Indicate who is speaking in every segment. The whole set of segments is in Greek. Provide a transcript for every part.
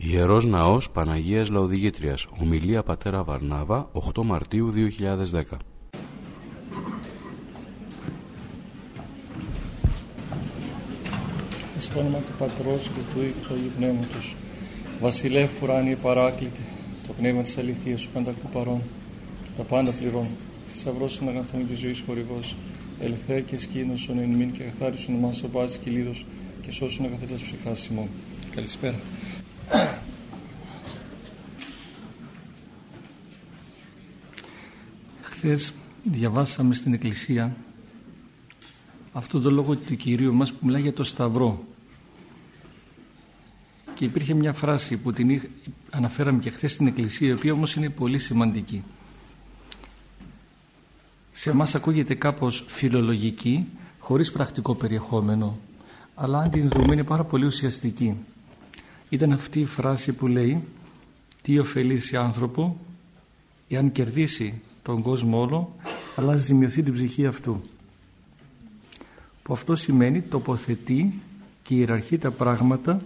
Speaker 1: Ιερός Ναός Παναγίας Λαοδηγήτριας Ομιλία Πατέρα Βαρνάβα 8 Μαρτίου 2010
Speaker 2: Στο όνομα του Πατρός και του Υιού του Αγίου Πνεύματος Βασιλεύ ουράνιε παράκλητη το πνεύμα της αληθείας σου πανταχού παρών τα πάντα πληρών θησαυρός των αγαθών και ζωής χορηγός ελθέ και σκήνωσον εν μην και καθάρισον εμάς ο πάσης κυλίδος και σώσουν αγαθέτας ψυχάς ημών. Καλησπέρα. Χθες διαβάσαμε στην Εκκλησία αυτό το λόγο του Κυρίου μας που μιλάει για το Σταυρό. Και υπήρχε μια φράση που την αναφέραμε και χθες στην Εκκλησία η οποία όμως είναι πολύ σημαντική. Σε εμάς ακούγεται κάπως φιλολογική χωρίς πρακτικό περιεχόμενο αλλά αν την δούμε είναι πάρα πολύ ουσιαστική ήταν αυτή η φράση που λέει τι ωφελήσει άνθρωπο εάν κερδίσει τον κόσμο όλο αλλά ζημιωθεί την ψυχή αυτού που αυτό σημαίνει τοποθετεί και ιεραρχεί τα πράγματα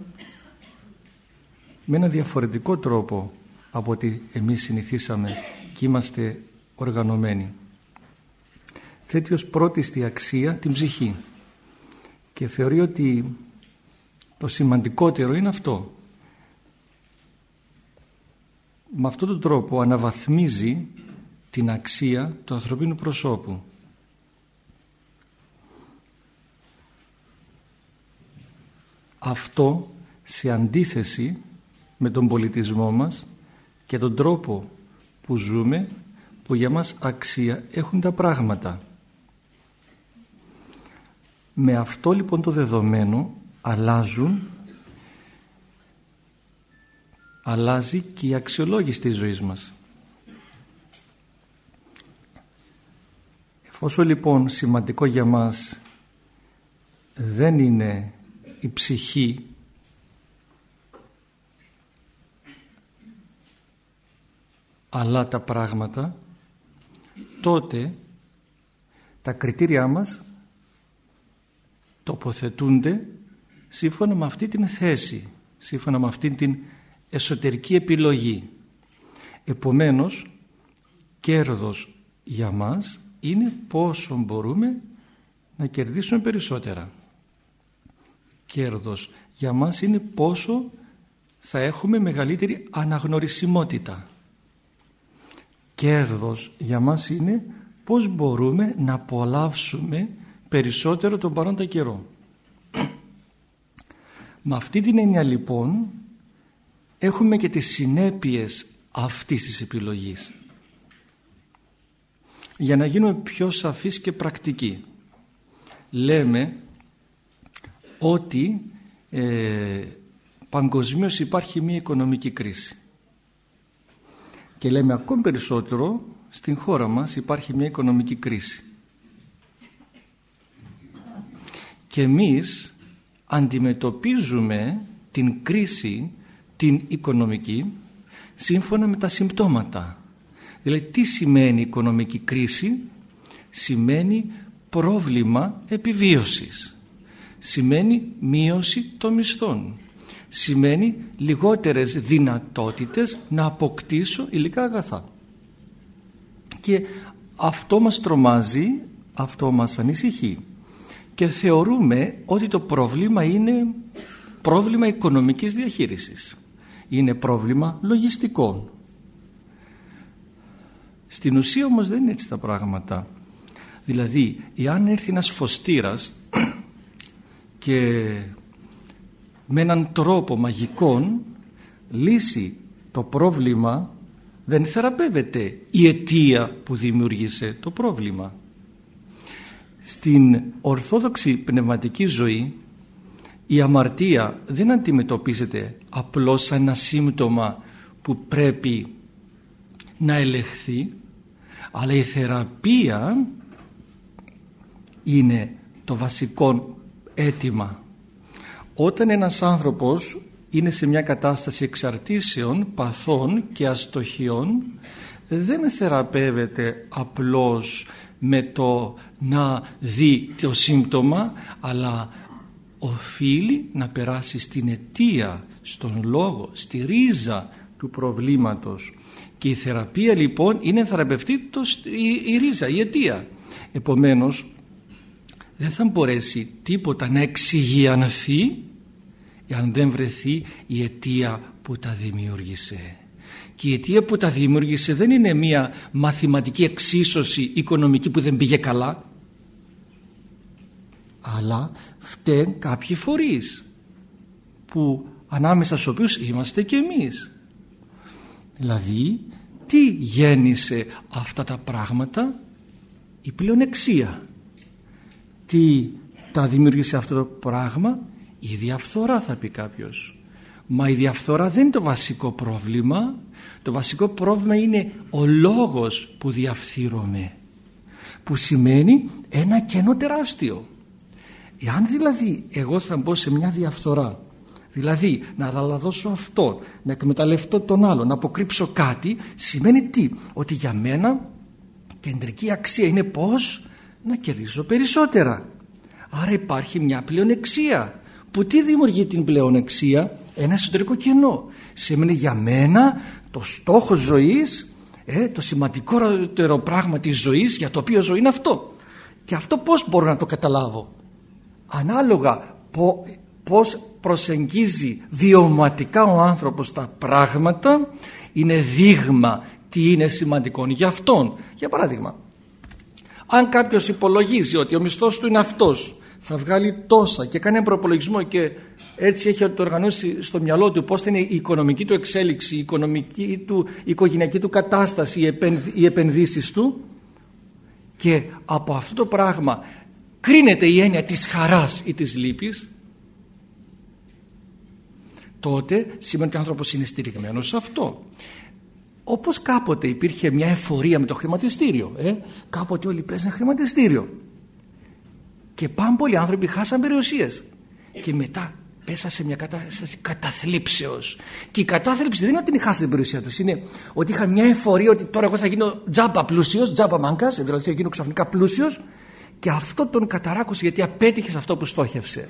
Speaker 2: με ένα διαφορετικό τρόπο από ότι εμείς συνηθίσαμε και είμαστε οργανωμένοι. Θέτει ως πρώτη στη αξία την ψυχή και θεωρεί ότι το σημαντικότερο είναι αυτό. Με αυτόν τον τρόπο αναβαθμίζει την αξία του ανθρωπίνου προσώπου. Αυτό σε αντίθεση με τον πολιτισμό μας και τον τρόπο που ζούμε που για μας αξία έχουν τα πράγματα. Με αυτό λοιπόν το δεδομένο αλλάζουν αλλάζει και η αξιολόγηση της ζωής μας. Εφόσον λοιπόν σημαντικό για μας δεν είναι η ψυχή αλλά τα πράγματα τότε τα κριτήριά μας τοποθετούνται σύμφωνα με αυτή την θέση, σύμφωνα με αυτή την εσωτερική επιλογή. Επομένως, κέρδος για μας είναι πόσο μπορούμε να κερδίσουμε περισσότερα. Κέρδος για μας είναι πόσο θα έχουμε μεγαλύτερη αναγνωρισιμότητα. Κέρδος για μας είναι πώς μπορούμε να απολαύσουμε περισσότερο τον παρόντα καιρό. Με αυτή την έννοια λοιπόν έχουμε και τις συνέπειες αυτής της επιλογής. Για να γίνουμε πιο σαφείς και πρακτικοί. Λέμε ότι ε, παγκοσμίως υπάρχει μια οικονομική κρίση. Και λέμε ακόμη περισσότερο στην χώρα μας υπάρχει μια οικονομική κρίση. και εμείς αντιμετωπίζουμε την κρίση την οικονομική σύμφωνα με τα συμπτώματα. Δηλαδή τι σημαίνει οικονομική κρίση; Σημαίνει πρόβλημα επιβίωσης. Σημαίνει μείωση των μισθών. Σημαίνει λιγότερες δυνατότητες να αποκτήσω υλικά αγαθά. Και αυτό μας τρομάζει αυτό μας ανησυχεί και θεωρούμε ότι το πρόβλημα είναι πρόβλημα οικονομικής διαχείρισης. Είναι πρόβλημα λογιστικό. Στην ουσία όμως δεν είναι έτσι τα πράγματα. Δηλαδή, εάν έρθει ένας φωστήρας και με έναν τρόπο μαγικών λύσει το πρόβλημα δεν θεραπεύεται η αιτία που δημιούργησε το πρόβλημα στην ορθόδοξη πνευματική ζωή η αμαρτία δεν αντιμετωπίζεται απλώς σαν ένα σύμπτωμα που πρέπει να ελεχθεί αλλά η θεραπεία είναι το βασικό αίτημα. Όταν ένας άνθρωπος είναι σε μια κατάσταση εξαρτήσεων, παθών και αστοχιών δεν θεραπεύεται απλώς με το να δει το σύμπτωμα αλλά οφείλει να περάσει στην αιτία, στον λόγο, στη ρίζα του προβλήματος. Και η θεραπεία λοιπόν είναι θεραπευτή η, η ρίζα, η αιτία. Επομένως δεν θα μπορέσει τίποτα να εξηγιανθεί αν δεν βρεθεί η αιτία που τα δημιούργησε και η αιτία που τα δημιούργησε δεν είναι μια μαθηματική εξίσωση οικονομική που δεν πήγε καλά αλλά φταίνουν κάποιοι φορείς που ανάμεσα στους οποίους είμαστε και εμείς. Δηλαδή τι γέννησε αυτά τα πράγματα; Η πλεονεξία. Τι τα δημιούργησε αυτό το πράγμα; Η διαφθορά θα πει κάποιος μα η διαφθορά δεν είναι το βασικό πρόβλημα. Το βασικό πρόβλημα είναι ο λόγος που διαφθείρομαι που σημαίνει ένα κενό τεράστιο. Εάν δηλαδή εγώ θα μπω σε μια διαφθορά δηλαδή να δαλαδώσω αυτό να εκμεταλλευτώ τον άλλο να αποκρύψω κάτι σημαίνει τι; Ότι για μένα κεντρική αξία είναι πως να κερδίσω περισσότερα. Άρα υπάρχει μια πλεονεξία. Που τι δημιουργεί την πλεονεξία; Ένα εσωτερικό κενό σημαίνει για μένα το στόχο ζωής ε, το σημαντικότερο πράγμα της ζωής για το οποίο ζωή είναι αυτό. Και αυτό πως μπορώ να το καταλάβω; Ανάλογα πως προσεγγίζει βιωματικά ο άνθρωπος τα πράγματα είναι δείγμα τι είναι σημαντικό για αυτόν. Για παράδειγμα αν κάποιος υπολογίζει ότι ο μισθός του είναι αυτός θα βγάλει τόσα και κάνει ένα προπολογισμό και έτσι έχει το οργανώσει στο μυαλό του πώς θα είναι η οικονομική του εξέλιξη, η οικονομική του, η οικογενειακή του κατάσταση, οι επενδύσεις του. Και από αυτό το πράγμα κρίνεται η έννοια της χαράς ή της λύπης. Τότε σημαίνει ότι ο άνθρωπος είναι στηριγμένος σε αυτό. Όπως κάποτε υπήρχε μια εφορία με το χρηματιστήριο ε; κάποτε όλοι παίζαν χρηματιστήριο. Και πάρα πολλοί άνθρωποι χάσαν περιουσίες. Και μετά πέσα σε μια κατάσταση καταθλίψεως. Και η κατάθλιψη δεν είναι ότι χάσει την περιουσία τους είναι ότι είχαν μια εφορία ότι τώρα εγώ θα γίνω τζάμπα πλούσιος τζάμπα μάγκας δηλαδή θα γίνω ξαφνικά πλούσιος και αυτό τον καταράκωσε γιατί απέτυχε σε αυτό που στόχευσε.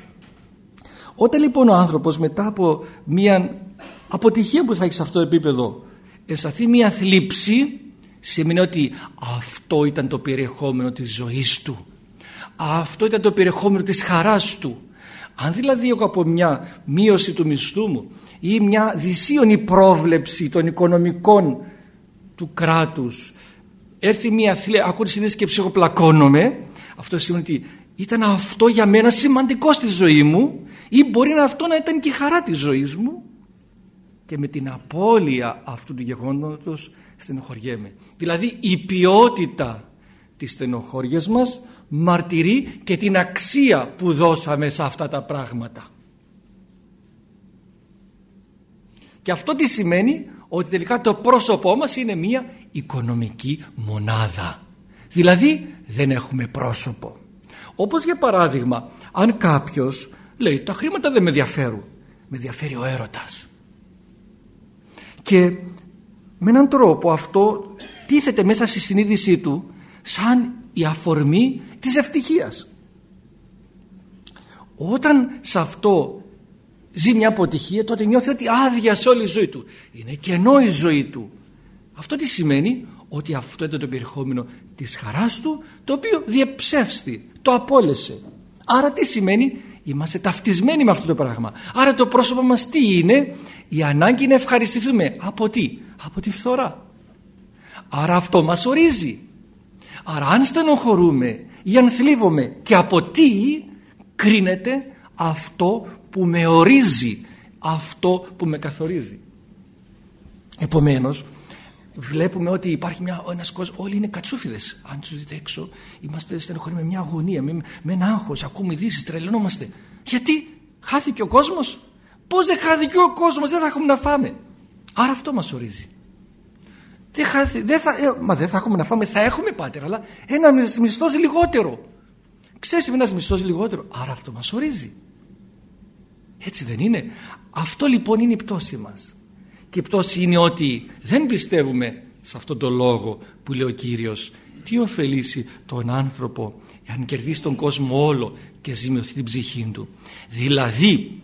Speaker 2: Όταν λοιπόν ο άνθρωπος μετά από μια αποτυχία που θα έχει σε αυτό το επίπεδο αισθανθεί μια θλίψη σημαίνει ότι αυτό ήταν το περιεχόμενο της ζωής του. Αυτό ήταν το περιεχόμενο της χαράς του αν δηλαδή εγώ από μια μείωση του μισθού μου ή μια δυσίωνη πρόβλεψη των οικονομικών του κράτους έρθει μια θλίψη, ακούω τη και ψυχοπλακώνομαι αυτό σημαίνει ότι ήταν αυτό για μένα σημαντικό στη ζωή μου ή μπορεί να αυτό να ήταν και η χαρά της ζωής μου και με την απώλεια αυτού του γεγονότος στενοχωριέμαι. Δηλαδή η ποιότητα της στενοχώριας μας μαρτυρεί και την αξία που δώσαμε σε αυτά τα πράγματα. Και αυτό τι σημαίνει; Ότι τελικά το πρόσωπό μας είναι μια οικονομική μονάδα. Δηλαδή δεν έχουμε πρόσωπο. Όπως για παράδειγμα αν κάποιος λέει τα χρήματα δεν με ενδιαφέρουν, με ενδιαφέρει ο έρωτας. Και με έναν τρόπο αυτό τίθεται μέσα στη συνείδησή του σαν η αφορμή της ευτυχίας. Όταν σε αυτό ζει μια αποτυχία τότε νιώθει ότι άδεια σε όλη η ζωή του. Είναι κενό η ζωή του. Αυτό τι σημαίνει; Ότι αυτό ήταν το περιεχόμενο της χαράς του το οποίο διεψεύστη, το απόλυσε. Άρα τι σημαίνει; Είμαστε ταυτισμένοι με αυτό το πράγμα. Άρα το πρόσωπο μας τι είναι; Η ανάγκη να ευχαριστηθούμε. Από τι, από τη φθορά. Άρα αυτό μας ορίζει. Άρα αν στενοχωρούμε ή αν θλίβομαι και από τι κρίνεται αυτό που με ορίζει, αυτό που με καθορίζει. Επομένως βλέπουμε ότι υπάρχει μια, ένας κόσμος, όλοι είναι κατσούφιδες. Αν τους δείτε έξω, είμαστε στενοχωροί με μια αγωνία, με, με ένα άγχος, ακούμε ειδήσεις, τρελαινόμαστε. Γιατί; Χάθηκε ο κόσμος; Πώς δεν χάθηκε ο κόσμος, δεν θα έχουμε να φάμε. Άρα αυτό μας ορίζει. Δεν, χάθη, δεν θα, ε, μα δεν θα έχουμε να φάμε, θα έχουμε πάτερ, αλλά ένα μισθός λιγότερο. Ξέρεις ένας μισθός λιγότερο, άρα αυτό μας ορίζει. Έτσι δεν είναι. Αυτό λοιπόν είναι η πτώση μας. Και η πτώση είναι ότι δεν πιστεύουμε σε αυτόν τον λόγο που λέει ο Κύριος τι ωφελήσει τον άνθρωπο αν κερδίσει τον κόσμο όλο και ζημιωθεί την ψυχή του. Δηλαδή,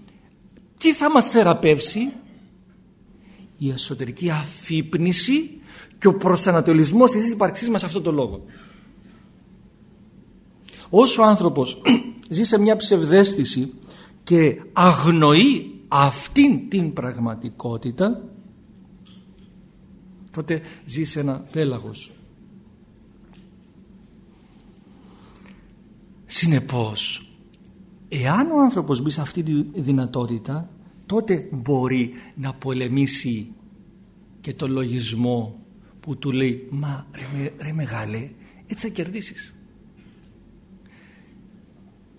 Speaker 2: τι θα μας θεραπεύσει; Η εσωτερική αφύπνιση και ο προσανατολισμός της ύπαρξής μας σε αυτόν τον λόγο. Όσο ο άνθρωπος ζει σε μια ψευδέστηση και αγνοεί αυτήν την πραγματικότητα τότε ζει σε ένα πέλαγος. Συνεπώς, εάν ο άνθρωπος μπει σε αυτή τη δυνατότητα τότε μπορεί να πολεμήσει και το λογισμό που του λέει «Μα ρε, ρε μεγάλε, έτσι θα κερδίσεις».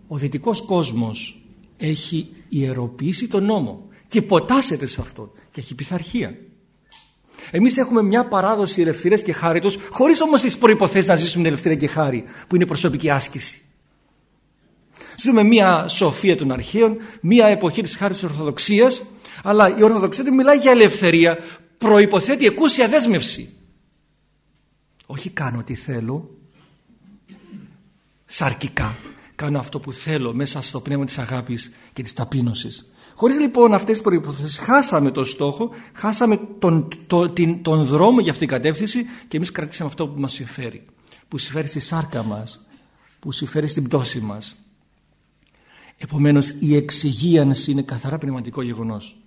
Speaker 2: Ο δυτικός κόσμος έχει ιεροποιήσει τον νόμο και υποτάσσεται σε αυτό και έχει πειθαρχία. Εμείς έχουμε μια παράδοση ελευθερίας και χάριτος χωρίς όμως τις προϋποθέσεις να ζήσουμε την ελευθερία και χάρη που είναι προσωπική άσκηση. Ζούμε μια σοφία των αρχαίων, μια εποχή της χάρης της Ορθοδοξίας αλλά η Ορθοδοξία δεν μιλάει για ελευθερία, προϋποθέτει εκούσια δέσμευση. Όχι κάνω ό,τι θέλω, σαρκικά. Κάνω αυτό που θέλω μέσα στο πνεύμα της αγάπης και της ταπείνωσης. Χωρίς λοιπόν αυτές τις προϋποθέσεις χάσαμε τον στόχο, χάσαμε τον, την, τον δρόμο για αυτή την κατεύθυνση και εμείς κρατήσαμε αυτό που μας συμφέρει. Που συμφέρει στη σάρκα μας, που συμφέρει στην πτώση μας. Επομένως η εξυγίανση είναι καθαρά πνευματικό γεγονός.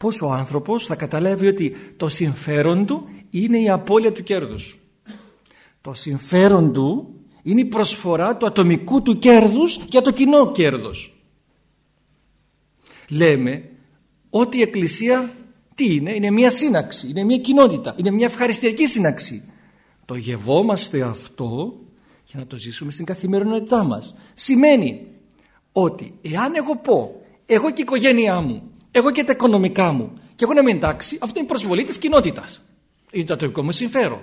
Speaker 2: Πώς ο άνθρωπος θα καταλάβει ότι το συμφέρον του είναι η απώλεια του κέρδους. Το συμφέρον του είναι η προσφορά του ατομικού του κέρδους για το κοινό κέρδος. Λέμε ότι η Εκκλησία τι είναι, είναι μια σύναξη, είναι μια κοινότητα, είναι μια ευχαριστιακή σύναξη. Το γευόμαστε αυτό για να το ζήσουμε στην καθημερινότητά μας. Σημαίνει ότι εάν εγώ πω, εγώ και η οικογένειά μου, εγώ και τα οικονομικά μου και εγώ να είμαι εντάξει, αυτό είναι προσβολή της κοινότητας. Είναι το ατομικό μου συμφέρον.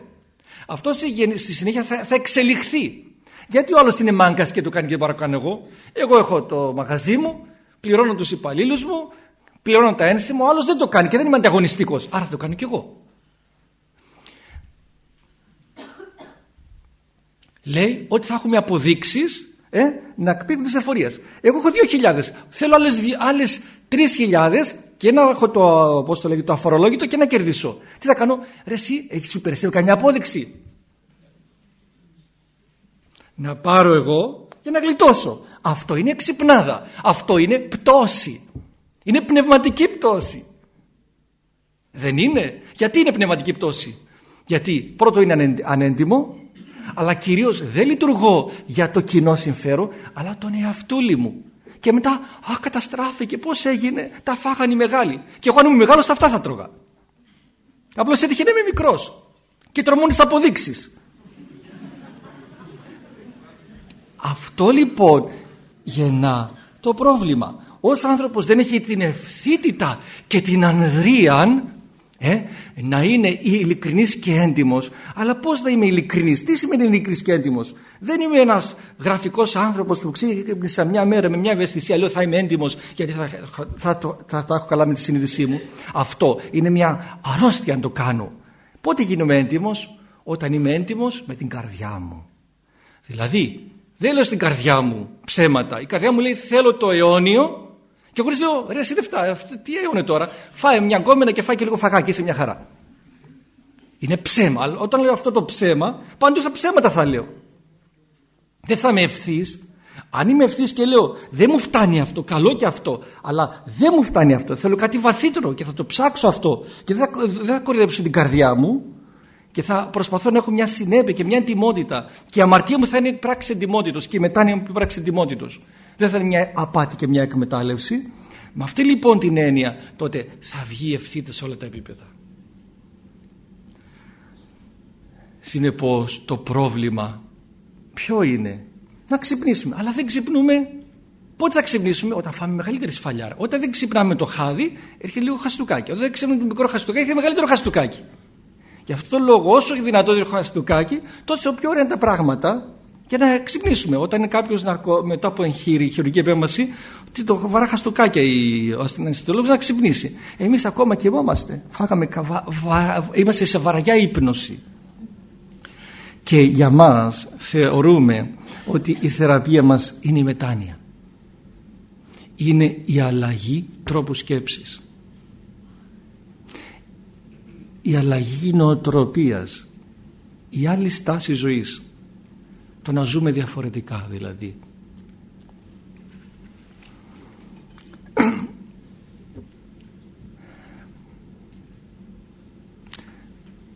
Speaker 2: Αυτό στη συνέχεια θα, θα εξελιχθεί. Γιατί ο άλλος είναι μάγκας και το κάνει και παρακάνω εγώ. Εγώ έχω το μαγαζί μου, πληρώνω τους υπαλλήλους μου, πληρώνω τα ένσημα, ο άλλος δεν το κάνει και δεν είμαι ανταγωνιστικός. Άρα θα το κάνω κι εγώ. Λέει ότι θα έχουμε αποδείξεις ε, να κπίπτουν τις εφορίες. Εγώ έχω 2.000. Θέλω άλλες, άλλες 3.000 και να έχω το, πώς το, λέγει, το αφορολόγητο και να κερδίσω. Τι θα κάνω, ρε εσύ έχεις σου υπηρεσία καμιά απόδειξη. Να πάρω εγώ και να γλιτώσω. Αυτό είναι ξυπνάδα. Αυτό είναι πτώση. Είναι πνευματική πτώση. Δεν είναι. Γιατί είναι πνευματική πτώση; Γιατί πρώτο είναι ανέντιμο αλλά κυρίως δεν λειτουργώ για το κοινό συμφέρον αλλά τον εαυτούλη μου και μετά α καταστράφηκε πως έγινε τα φάγανε οι μεγάλοι. Και εγώ αν είμαι μεγάλος αυτά θα τρώγα απλώς έτυχε να είμαι μικρός και τρομούν τις αποδείξεις. Αυτό λοιπόν γεννά το πρόβλημα. Όσο ο άνθρωπος δεν έχει την ευθύτητα και την ανδρείαν ε, να είναι ειλικρινής και έντιμος. Αλλά πως να είμαι ειλικρινής; Τι σημαίνει ειλικρινής και έντιμος; Δεν είμαι ένας γραφικός άνθρωπος που ξύπνησα μια μέρα με μια ευαισθησία λέω θα είμαι έντιμος γιατί θα, θα, θα, θα, τα έχω καλά με τη συνείδησή μου αυτό είναι μια αρρώστια αν το κάνω. Πότε γίνομαι έντιμος; Όταν είμαι έντιμος με την καρδιά μου. Δηλαδή δεν λέω στην καρδιά μου ψέματα. Η καρδιά μου λέει θέλω το αιώνιο και εγώ λέω, ρε εσύ δεν φτάνει, τι έγινε τώρα; Φάε μια γκόμενα και φάει και λίγο φαγάκι, είσαι μια χαρά. Είναι ψέμα. Αλλά όταν λέω αυτό το ψέμα, πάντως τα ψέματα θα λέω. Δεν θα είμαι ευθύς. Αν είμαι ευθύς και λέω, δεν μου φτάνει αυτό, καλό και αυτό, αλλά δεν μου φτάνει αυτό, θέλω κάτι βαθύτερο και θα το ψάξω αυτό και δεν θα, δεν θα κορυδέψω την καρδιά μου και θα προσπαθώ να έχω μια συνέπεια και μια εντυμότητα και η αμαρτία μου θα είναι πράξη εντυμότητος και η μετάνοια μου πράξη εντυμότητος δεν θα είναι μια απάτη και μια εκμετάλλευση. Με αυτή λοιπόν την έννοια τότε θα βγει ευθύτε σε όλα τα επίπεδα. Συνεπώς το πρόβλημα ποιο είναι; Να ξυπνήσουμε. Αλλά δεν ξυπνούμε. Πότε θα ξυπνήσουμε; Όταν φάμε μεγαλύτερη σφαλιάρα όταν δεν ξυπνάμε το χάδι έρχεται λίγο χαστούκάκι. Όταν δεν ξυπνάμε το μικρό χαστούκάκι έρχεται μεγαλύτερο χαστούκάκι. Γι' αυτό το λόγο όσο δυνατό το χαστούκάκι τότε πιο ωραία είναι τα πράγματα για να ξυπνήσουμε. Όταν είναι κάποιος μετά από εγχείρη, χειρουργική επέμβαση, το βαρά χαστούκάκια ο ασθενιστολόγο να ξυπνήσει. Εμείς ακόμα κοιμόμαστε. Φάγαμε καβα... βα... Είμαστε σε βαριά ύπνωση. και για μας θεωρούμε ότι η θεραπεία μας είναι η μετάνοια είναι η αλλαγή τρόπου σκέψης η αλλαγή νοοτροπίας η άλλη στάση ζωής το να ζούμε διαφορετικά δηλαδή.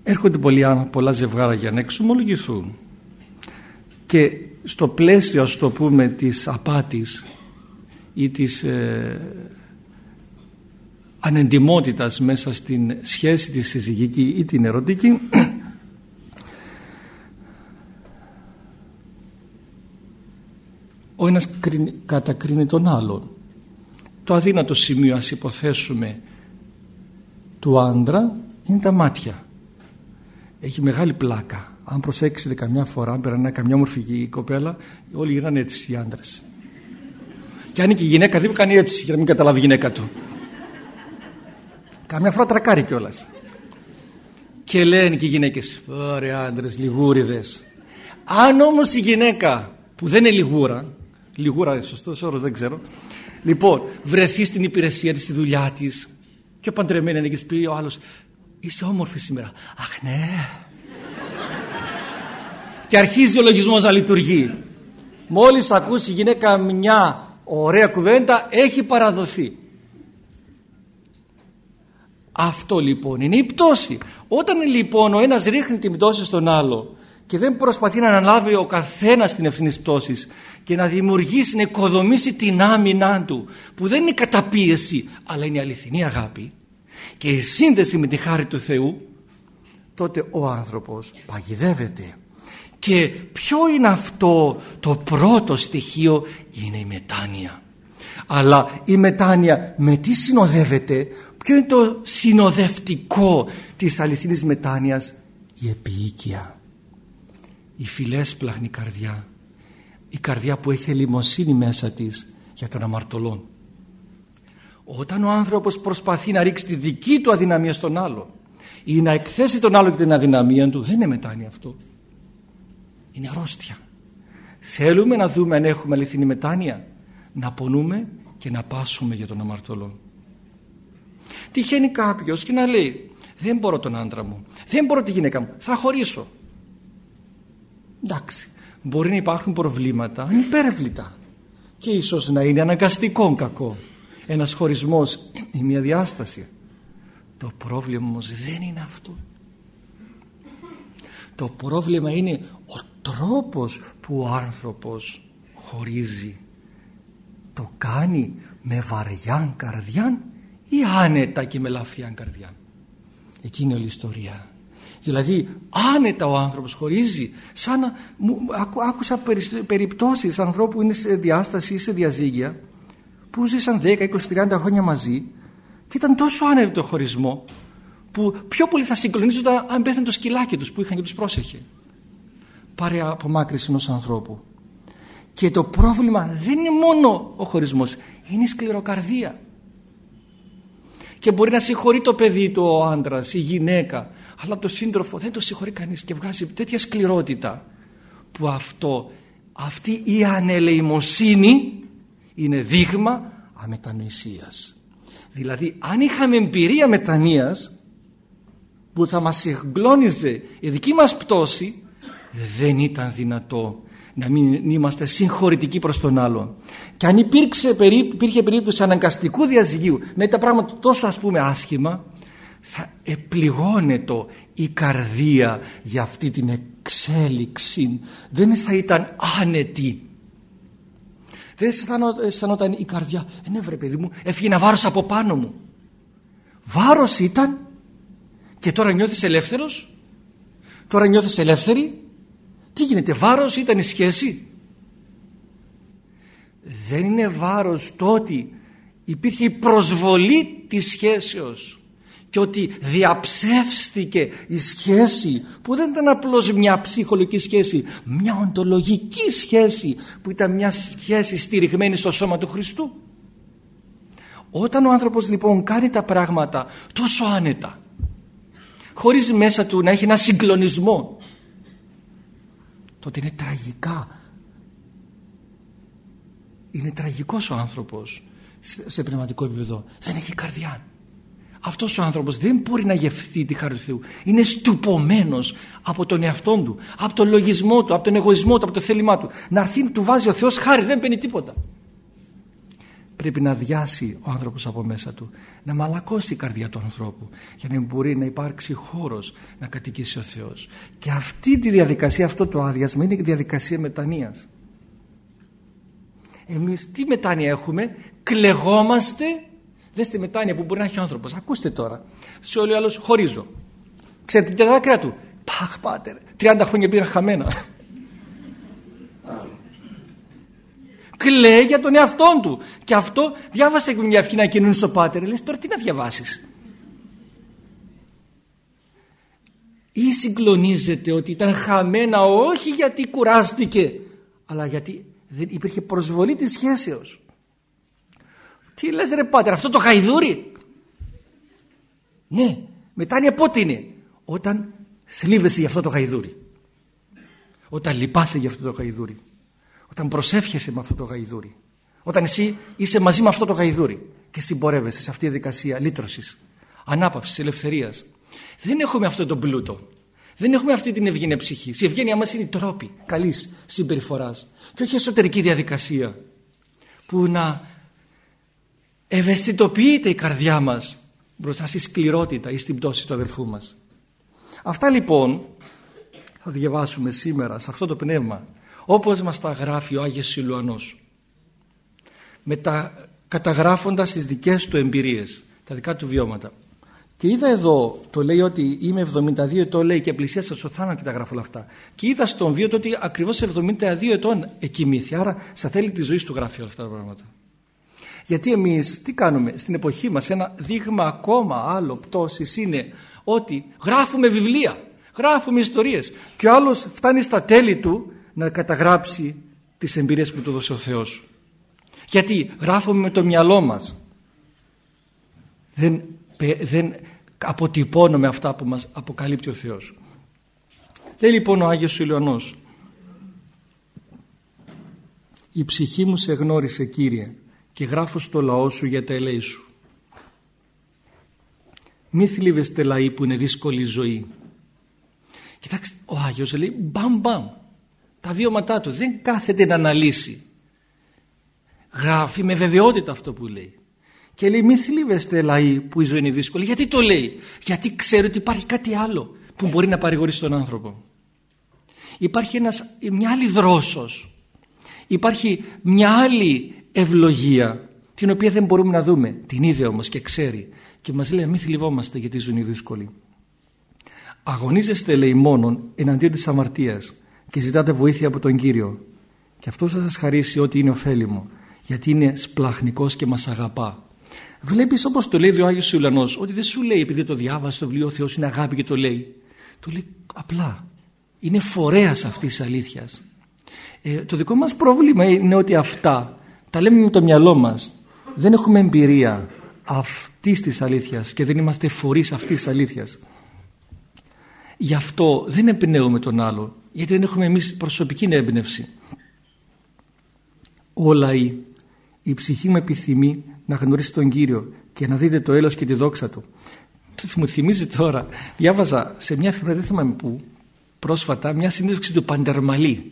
Speaker 2: Έρχονται πολλά, πολλά ζευγάρα για να εξομολογηθούν. Και στο πλαίσιο ας το πούμε της απάτης ή της ε, ανεντιμότητας μέσα στην σχέση της συζυγική ή την ερωτική ο ένας κατακρίνει τον άλλον. Το αδύνατο σημείο ας υποθέσουμε του άντρα είναι τα μάτια. Έχει μεγάλη πλάκα. Αν προσέξετε καμιά φορά αν περνάει καμιά μορφική κοπέλα όλοι γυρνάνε έτσι οι άντρες. Και αν είναι και η γυναίκα δίπλα κάνει έτσι για να μην καταλάβει η γυναίκα του. Καμιά φορά τρακάρει κιόλας. και λένε και οι γυναίκες ωραία άντρες λιγούριδες αν όμως η γυναίκα που δεν είναι λιγούρα λιγούρα σωστός όρος δεν ξέρω. Λοιπόν βρεθεί στην υπηρεσία της στη δουλειά της και ο παντρεμένη είναι και πει ο άλλος είσαι όμορφη σήμερα αχ ναι. Και αρχίζει ο λογισμός να λειτουργεί. Μόλις ακούσει η γυναίκα μια ωραία κουβέντα έχει παραδοθεί. Αυτό λοιπόν είναι η πτώση. Όταν λοιπόν ο ένας ρίχνει την πτώση στον άλλο και δεν προσπαθεί να αναλάβει ο καθένας την ευθύνη πτώσης και να δημιουργήσει, να οικοδομήσει την άμυνά του που δεν είναι καταπίεση αλλά είναι αληθινή αγάπη και η σύνδεση με τη χάρη του Θεού τότε ο άνθρωπος παγιδεύεται. Και ποιο είναι αυτό το πρώτο στοιχείο; Είναι η μετάνοια. Αλλά η μετάνοια με τι συνοδεύεται; Ποιο είναι το συνοδευτικό της αληθινής μετάνοιας; Η επίοικια η φιλέσπλαχνη καρδιά η καρδιά που έχει ελιμοσύνη μέσα της για τον αμαρτωλόν. Όταν ο άνθρωπος προσπαθεί να ρίξει τη δική του αδυναμία στον άλλο ή να εκθέσει τον άλλο και την αδυναμία του δεν είναι μετάνοια αυτό. Είναι αρρώστια. Θέλουμε να δούμε αν έχουμε αληθινή μετάνοια να πονούμε και να πάσουμε για τον αμαρτωλό τυχαίνει κάποιος και να λέει δεν μπορώ τον άντρα μου δεν μπορώ τη γυναίκα μου θα χωρίσω εντάξει μπορεί να υπάρχουν προβλήματα υπέρβλητα και ίσως να είναι αναγκαστικό κακό. Ένας χωρισμός ή μια διάσταση. Το πρόβλημα όμως δεν είναι αυτό. Το πρόβλημα είναι ο τρόπος που ο άνθρωπος χωρίζει. Το κάνει με βαριά καρδιά ή άνετα και με λαφιά καρδιά εκείνη όλη η ιστορία δηλαδή άνετα ο άνθρωπος χωρίζει σαν να, άκουσα περιπτώσεις ανθρώπου που είναι σε διάσταση ή σε διαζύγια που ζήσαν 10, 20, 30 χρόνια μαζί και ήταν τόσο άνετο το χωρισμό που πιο πολύ θα συγκλονίζονταν αν πέθανε το σκυλάκι τους που είχαν και τους πρόσεχε. Πάρε απομάκρυση ενός ανθρώπου. Και το πρόβλημα δεν είναι μόνο ο χωρισμός είναι η σκληροκαρδία. Και μπορεί να συγχωρεί το παιδί του ο άντρας, η γυναίκα αλλά το σύντροφο δεν το συγχωρεί κανείς και βγάζει τέτοια σκληρότητα που αυτό αυτή η ανελεημοσύνη είναι δείγμα αμετανοησίας. Δηλαδή αν είχαμε εμπειρία μετανοίας που θα μας συγκλώνιζε η δική μας πτώση δεν ήταν δυνατό να μην είμαστε συγχωρητικοί προς τον άλλον. Και αν υπήρξε, υπήρχε περίπτωση αναγκαστικού διαζυγίου με τα πράγματα τόσο ας πούμε άσχημα θα επληγώνεται η καρδία για αυτή την εξέλιξη. Δεν θα ήταν άνετη. Δεν αισθανόταν η καρδιά. Ε ναι βρε παιδί μου έφυγε ένα βάρος από πάνω μου. Βάρος ήταν. Και τώρα νιώθεις ελεύθερος; Τώρα νιώθεις ελεύθερη; Τι γίνεται βάρος ήταν η σχέση; Δεν είναι βάρος το ότι υπήρχε η προσβολή της σχέσεως και ότι διαψεύστηκε η σχέση που δεν ήταν απλώς μια ψυχολογική σχέση μια οντολογική σχέση που ήταν μια σχέση στηριγμένη στο σώμα του Χριστού. Όταν ο άνθρωπος λοιπόν κάνει τα πράγματα τόσο άνετα χωρίς μέσα του να έχει ένα συγκλονισμό τότε είναι τραγικά. Είναι τραγικός ο άνθρωπος σε πνευματικό επίπεδο. Δεν έχει καρδιά αυτός ο άνθρωπος δεν μπορεί να γευθεί τη χάρη του Θεού. Είναι στουπωμένος από τον εαυτό του από τον λογισμό του, από τον εγωισμό του από το θέλημά του. Να έρθει του βάζει ο Θεός χάρη δεν παίρνει τίποτα. Πρέπει να διάσει ο άνθρωπος από μέσα του να μαλακώσει η καρδιά του ανθρώπου για να μπορεί να υπάρξει χώρος να κατοικήσει ο Θεός. Και αυτή τη διαδικασία αυτό το άδειασμα είναι η διαδικασία μετανοίας. Εμείς τι μετάνοια έχουμε; Κλεγόμαστε δέστε μετάνοια που μπορεί να έχει ο άνθρωπος ακούστε τώρα σε όλοι άλλος χωρίζω ξέρετε τι δάκρυα του παχ πάτερ 30 χρόνια πήγα χαμένα κλαίει για τον εαυτό του. Και αυτό διάβασε μια ευχή να κινούν στο πάτερ. Λες τώρα τι να διαβάσεις; Ή συγκλονίζεται ότι ήταν χαμένα όχι γιατί κουράστηκε αλλά γιατί δεν υπήρχε προσβολή της σχέσεως. Τι λες ρε πάτερ αυτό το γαϊδούρι; Ναι μετάνοια πότε είναι; Όταν θλίβεσαι για αυτό το γαϊδούρι. Όταν λυπάσαι για αυτό το γαϊδούρι όταν προσεύχεσαι με αυτό το γαϊδούρι όταν εσύ είσαι μαζί με αυτό το γαϊδούρι και συμπορεύεσαι σε αυτή τη διαδικασία λύτρωσης ανάπαυσης, ελευθερίας δεν έχουμε αυτό το πλούτο δεν έχουμε αυτή την ευγενή ψυχή η ευγένεια μας είναι τρόποι καλής συμπεριφοράς και όχι εσωτερική διαδικασία που να ευαισθητοποιείται η καρδιά μας μπροστά στη σκληρότητα ή στην πτώση του αδερφού μας αυτά λοιπόν θα διαβάσουμε σήμερα σε αυτό το πνεύμα όπως μας τα γράφει ο Άγιος Σιλουανός τα καταγράφοντας τις δικές του εμπειρίες τα δικά του βιώματα και είδα εδώ, το λέει ότι είμαι 72 ετών, λέει και πλησίασα στο θάνατο και τα γράφω όλα αυτά. Και είδα στον βίο ότι ακριβώς 72 ετών εκοιμήθη. Άρα, στα τέλη της ζωής του γράφει όλα αυτά τα πράγματα. Γιατί εμείς τι κάνουμε; Στην εποχή μας, ένα δείγμα ακόμα άλλο πτώσης είναι ότι γράφουμε βιβλία, γράφουμε ιστορίες. Και ο άλλος φτάνει στα τέλη του να καταγράψει τις εμπειρίες που του δώσε ο Θεός. Γιατί γράφουμε με το μυαλό μας. Δεν, δεν αποτυπώνουμε αυτά που μας αποκαλύπτει ο Θεός. Λέει λοιπόν ο Άγιος Ηλιονός «Η ψυχή μου σε γνώρισε Κύριε και γράφω στο λαό σου για τα ελέη σου». Μη θλίβεστε λαοί που είναι δύσκολη ζωή. Κοιτάξτε, ο Άγιος λέει μπαμ μπαμ τα βιώματά του. Δεν κάθεται να αναλύσει. Γράφει με βεβαιότητα αυτό που λέει. Και λέει μη θλίβεστε λαοί που η ζωή είναι δύσκολη. Γιατί το λέει; Γιατί ξέρει ότι υπάρχει κάτι άλλο που μπορεί να παρηγορήσει τον άνθρωπο. Υπάρχει ένας, μια άλλη δρόσος. Υπάρχει μια άλλη ευλογία την οποία δεν μπορούμε να δούμε. Την είδε όμως και ξέρει. Και μας λέει μη θλιβόμαστε γιατί η ζωή είναι δύσκολη. Αγωνίζεστε λέει μόνον εναντίον της αμαρτίας και ζητάτε βοήθεια από τον Κύριο και αυτό θα σας χαρίσει ότι είναι ωφέλιμο γιατί είναι σπλαχνικός και μας αγαπά βλέπεις όπως το λέει ο Άγιος Ιουλανός ότι δεν σου λέει επειδή το διάβασε το βιβλίο ο Θεός είναι αγάπη και το λέει το λέει απλά είναι φορέας αυτής της αλήθειας ε, το δικό μας πρόβλημα είναι ότι αυτά τα λέμε με το μυαλό μας. Δεν έχουμε εμπειρία αυτής της αλήθειας και δεν είμαστε φορείς αυτής της αλήθειας. Γι' αυτό δεν εμπνέουμε τον άλλο γιατί δεν έχουμε εμείς προσωπική έμπνευση. Όλα η, η ψυχή μου επιθυμεί να γνωρίσει τον Κύριο και να δείτε το έλος και τη δόξα Του. Μου θυμίζει τώρα διάβαζα σε μια εφημερίδα δεν θυμάμαι που πρόσφατα μια συνέντευξη του Παντερμαλή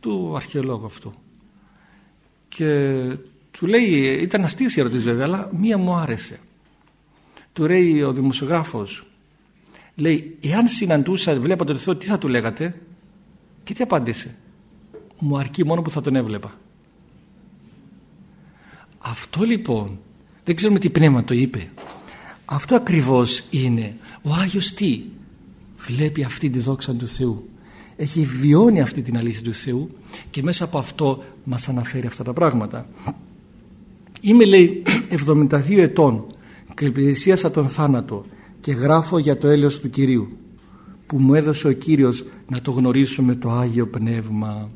Speaker 2: του αρχαιολόγου αυτού και του λέει ήταν αστείες οι ερωτήσεις βέβαια αλλά μία μου άρεσε. Του λέει ο δημοσιογράφος λέει εάν συναντούσα βλέπατε τον Θεό τι θα του λέγατε; Και τι απάντησε. Μου αρκεί μόνο που θα τον έβλεπα αυτό λοιπόν δεν ξέρουμε τι πνεύμα το είπε. Αυτό ακριβώς είναι. Ο Άγιος τι; Βλέπει αυτή τη δόξα του Θεού έχει βιώνει αυτή την αλήθεια του Θεού και μέσα από αυτό μας αναφέρει αυτά τα πράγματα είμαι λέει 72 ετών και πλησίασα τον θάνατο και γράφω για το έλεος του Κυρίου που μου έδωσε ο Κύριος να το γνωρίσω με το Άγιο Πνεύμα.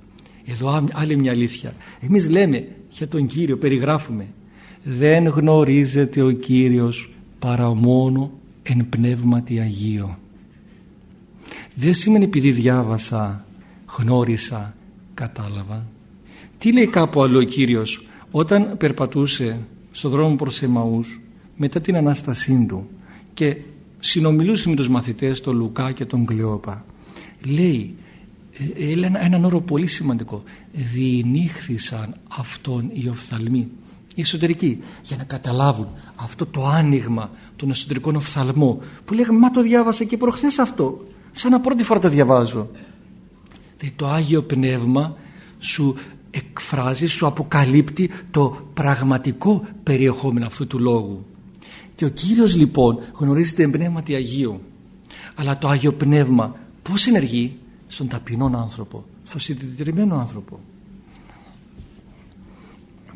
Speaker 2: Εδώ άλλη μια αλήθεια. Εμείς λέμε για τον Κύριο, περιγράφουμε. Δεν γνωρίζεται ο Κύριος παρά μόνο εν πνεύματι Αγίο. Δεν σημαίνει επειδή διάβασα γνώρισα, κατάλαβα. Τι λέει κάπου άλλο ο Κύριος όταν περπατούσε στον δρόμο προς Εμαούς μετά την Ανάστασή του και συνομιλούσε με τους μαθητές τον Λουκά και τον Κλεόπα λέει ε, ε έναν όρο πολύ σημαντικό. Διηνύχθησαν αυτόν οι οφθαλμοί οι εσωτερικοί για να καταλάβουν αυτό το άνοιγμα των εσωτερικών οφθαλμών που λέγαμε μα το διάβασα και προχθές αυτό σαν να πρώτη φορά το διαβάζω. Δηλαδή το Άγιο Πνεύμα σου εκφράζει, σου αποκαλύπτει το πραγματικό περιεχόμενο αυτού του λόγου. Και ο Κύριος λοιπόν γνωρίζεται εν πνεύματι Αγίου. Αλλά το Άγιο Πνεύμα πώς ενεργεί στον ταπεινόν άνθρωπο στον συντηρημένο άνθρωπο;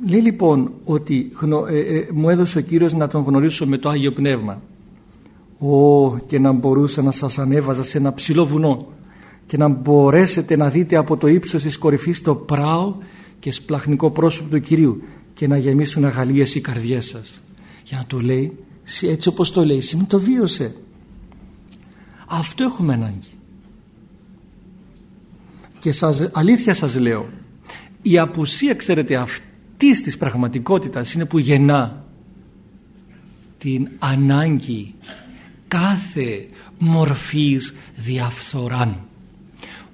Speaker 2: Λέει λοιπόν ότι ε, ε, μου έδωσε ο Κύριος να τον γνωρίσω με το Άγιο Πνεύμα Ω και να μπορούσα να σας ανέβαζα σε ένα ψηλό βουνό και να μπορέσετε να δείτε από το ύψος της κορυφής το πράο και σπλαχνικό πρόσωπο του Κυρίου και να γεμίσουν αγαλίες οι καρδιές σας. Για να το λέει έτσι όπως το λέει, σημαίνει το βίωσε. Αυτό έχουμε ανάγκη. Και σας, αλήθεια σας λέω, η απουσία ξέρετε αυτής της πραγματικότητας είναι που γεννά την ανάγκη κάθε μορφής διαφθοράν.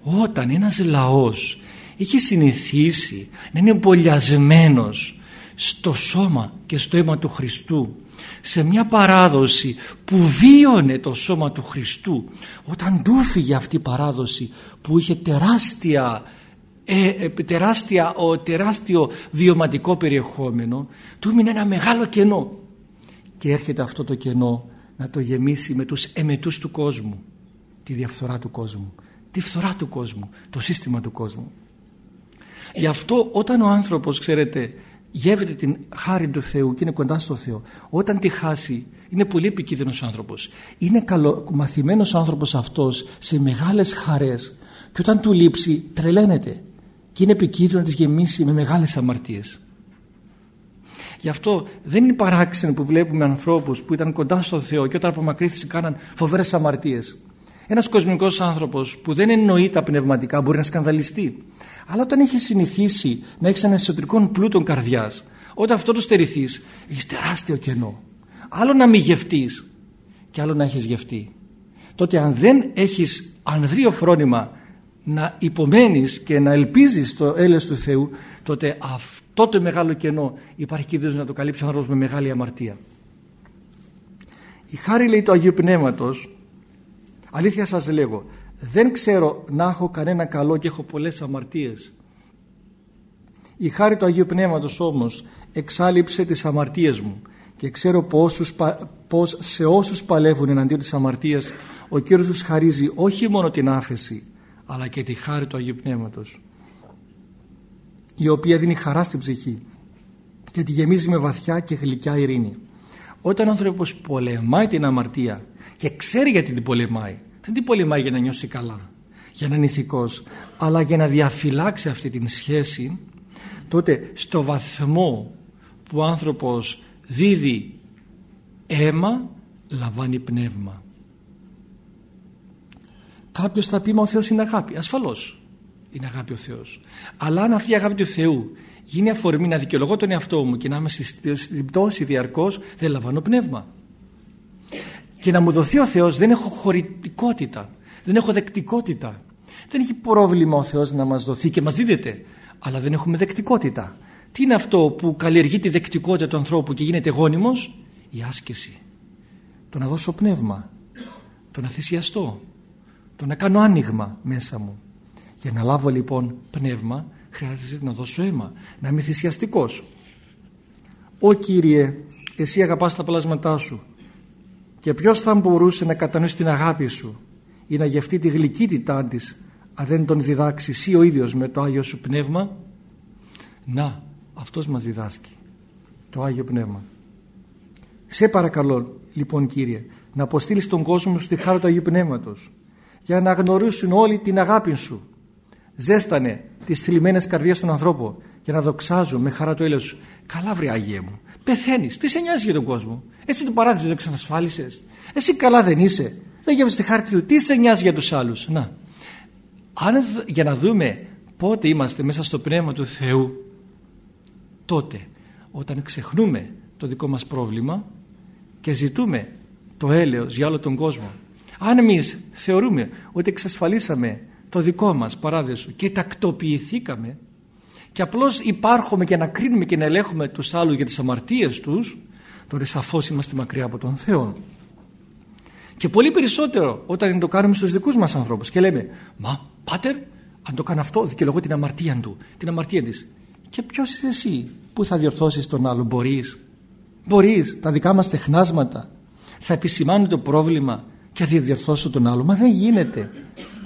Speaker 2: Όταν ένας λαός είχε συνηθίσει να είναι εμπολιασμένος στο σώμα και στο αίμα του Χριστού σε μια παράδοση που βίωνε το σώμα του Χριστού όταν του φύγε αυτή η παράδοση που είχε τεράστια, ε, ε, τεράστια, ο, τεράστιο βιωματικό περιεχόμενο του έμεινε ένα μεγάλο κενό και έρχεται αυτό το κενό να το γεμίσει με τους εμετούς του κόσμου. Τη διαφθορά του κόσμου. Τη φθορά του κόσμου. Το σύστημα του κόσμου. Γι' αυτό όταν ο άνθρωπος ξέρετε γεύεται την χάρη του Θεού και είναι κοντά στο Θεό όταν τη χάσει είναι πολύ επικίνδυνος άνθρωπος. Είναι καλο, μαθημένος άνθρωπος αυτός σε μεγάλες χαρές και όταν του λείψει τρελαίνεται και είναι επικίνδυνο να τις γεμίσει με μεγάλες αμαρτίες Γι' αυτό δεν είναι παράξενο που βλέπουμε ανθρώπους που ήταν κοντά στο Θεό και όταν απομακρύθησαν κάναν φοβερές αμαρτίες. Ένας κοσμικός άνθρωπος που δεν εννοεί τα πνευματικά μπορεί να σκανδαλιστεί. Αλλά όταν έχει συνηθίσει να έχεις ένα εσωτερικό πλούτο καρδιάς, όταν αυτό το στερηθείς, έχεις τεράστιο κενό. Άλλο να μην γευτείς και άλλο να έχεις γευτεί. Τότε αν δεν έχεις ανδρείο φρόνημα να υπομένεις και να ελπίζεις το έλεος του Θεού, τότε αυτό το μεγάλο κενό υπάρχει κίνδυνος να το καλύψει ο άνθρωπος με μεγάλη αμαρτία. Η χάρη λέει του Αγίου Πνεύματος Αλήθεια σας λέγω, δεν ξέρω να έχω κανένα καλό και έχω πολλές αμαρτίες. Η χάρη του Αγίου Πνεύματος όμως εξάλληψε τις αμαρτίες μου και ξέρω πως, πως σε όσους παλεύουν εναντίον της αμαρτίας ο Κύριος τους χαρίζει όχι μόνο την άφεση αλλά και τη χάρη του Αγίου Πνεύματος η οποία δίνει χαρά στην ψυχή και τη γεμίζει με βαθιά και γλυκιά ειρήνη. Όταν ο άνθρωπος πολεμάει την αμαρτία και ξέρει γιατί την πολεμάει δεν την πολεμάει για να νιώσει καλά για να είναι ηθικός αλλά για να διαφυλάξει αυτή την σχέση τότε στο βαθμό που ο άνθρωπος δίδει αίμα λαμβάνει πνεύμα. Κάποιος θα πει μα ο Θεός είναι αγάπη ασφαλώς είναι αγάπη ο Θεός. Αλλά αν αυτή η αγάπη του Θεού γίνει αφορμή να δικαιολογώ τον εαυτό μου και να είμαι στην πτώση διαρκώς δεν λαμβάνω πνεύμα. Και να μου δοθεί ο Θεός δεν έχω χωρητικότητα δεν έχω δεκτικότητα. Δεν έχει πρόβλημα ο Θεός να μας δοθεί και μας δίδεται αλλά δεν έχουμε δεκτικότητα. Τι είναι αυτό που καλλιεργεί τη δεκτικότητα του ανθρώπου και γίνεται γόνιμος; Η άσκηση. Το να δώσω πνεύμα το να θυσιαστώ το να κάνω άνοιγμα μέσα μου για να λάβω λοιπόν πνεύμα χρειάζεται να δώσω αίμα να είμαι θυσιαστικός. Ω Κύριε εσύ αγαπάς τα πλάσματά σου. Και ποιος θα μπορούσε να κατανοήσει την αγάπη σου ή να γευτεί τη γλυκύτητά της αν δεν τον διδάξει εσύ ο ίδιος με το Άγιο σου Πνεύμα; Να αυτός μας διδάσκει το Άγιο Πνεύμα σε παρακαλώ λοιπόν Κύριε να αποστείλεις τον κόσμο σου τη χάρη του Αγίου Πνεύματος για να γνωρίσουν όλοι την αγάπη σου ζέστανε τις θλιμμένες καρδιές των ανθρώπων για να δοξάζουν με χαρά το έλεος σου καλά βρε Άγιε μου πεθαίνεις τι σε νοιάζει για τον κόσμο έτσι το παράδεισο δεν ξανασφάλισες. Εσύ καλά δεν είσαι. Δεν γεύεις τη χάρτη του. Τι σε νοιάζει για τους άλλους. Να. αν, για να δούμε πότε είμαστε μέσα στο Πνεύμα του Θεού τότε όταν ξεχνούμε το δικό μας πρόβλημα και ζητούμε το έλεος για όλο τον κόσμο αν εμείς θεωρούμε ότι εξασφαλίσαμε το δικό μας παράδεισο. Και τακτοποιηθήκαμε και απλώς υπάρχουμε και να κρίνουμε και να ελέγχουμε τους άλλους για τις αμαρτίες τους τότε σαφώς είμαστε μακριά από τον Θεό. Και πολύ περισσότερο όταν το κάνουμε στους δικούς μας ανθρώπους και λέμε μα πάτερ αν το κάνω αυτό δικαιολογώ την αμαρτία του την αμαρτία της και ποιος είσαι εσύ που θα διορθώσεις τον άλλο μπορείς; Μπορείς τα δικά μας τεχνάσματα. Θα επισημάνει το πρόβλημα και θα διορθώσω τον άλλο. Μα δεν γίνεται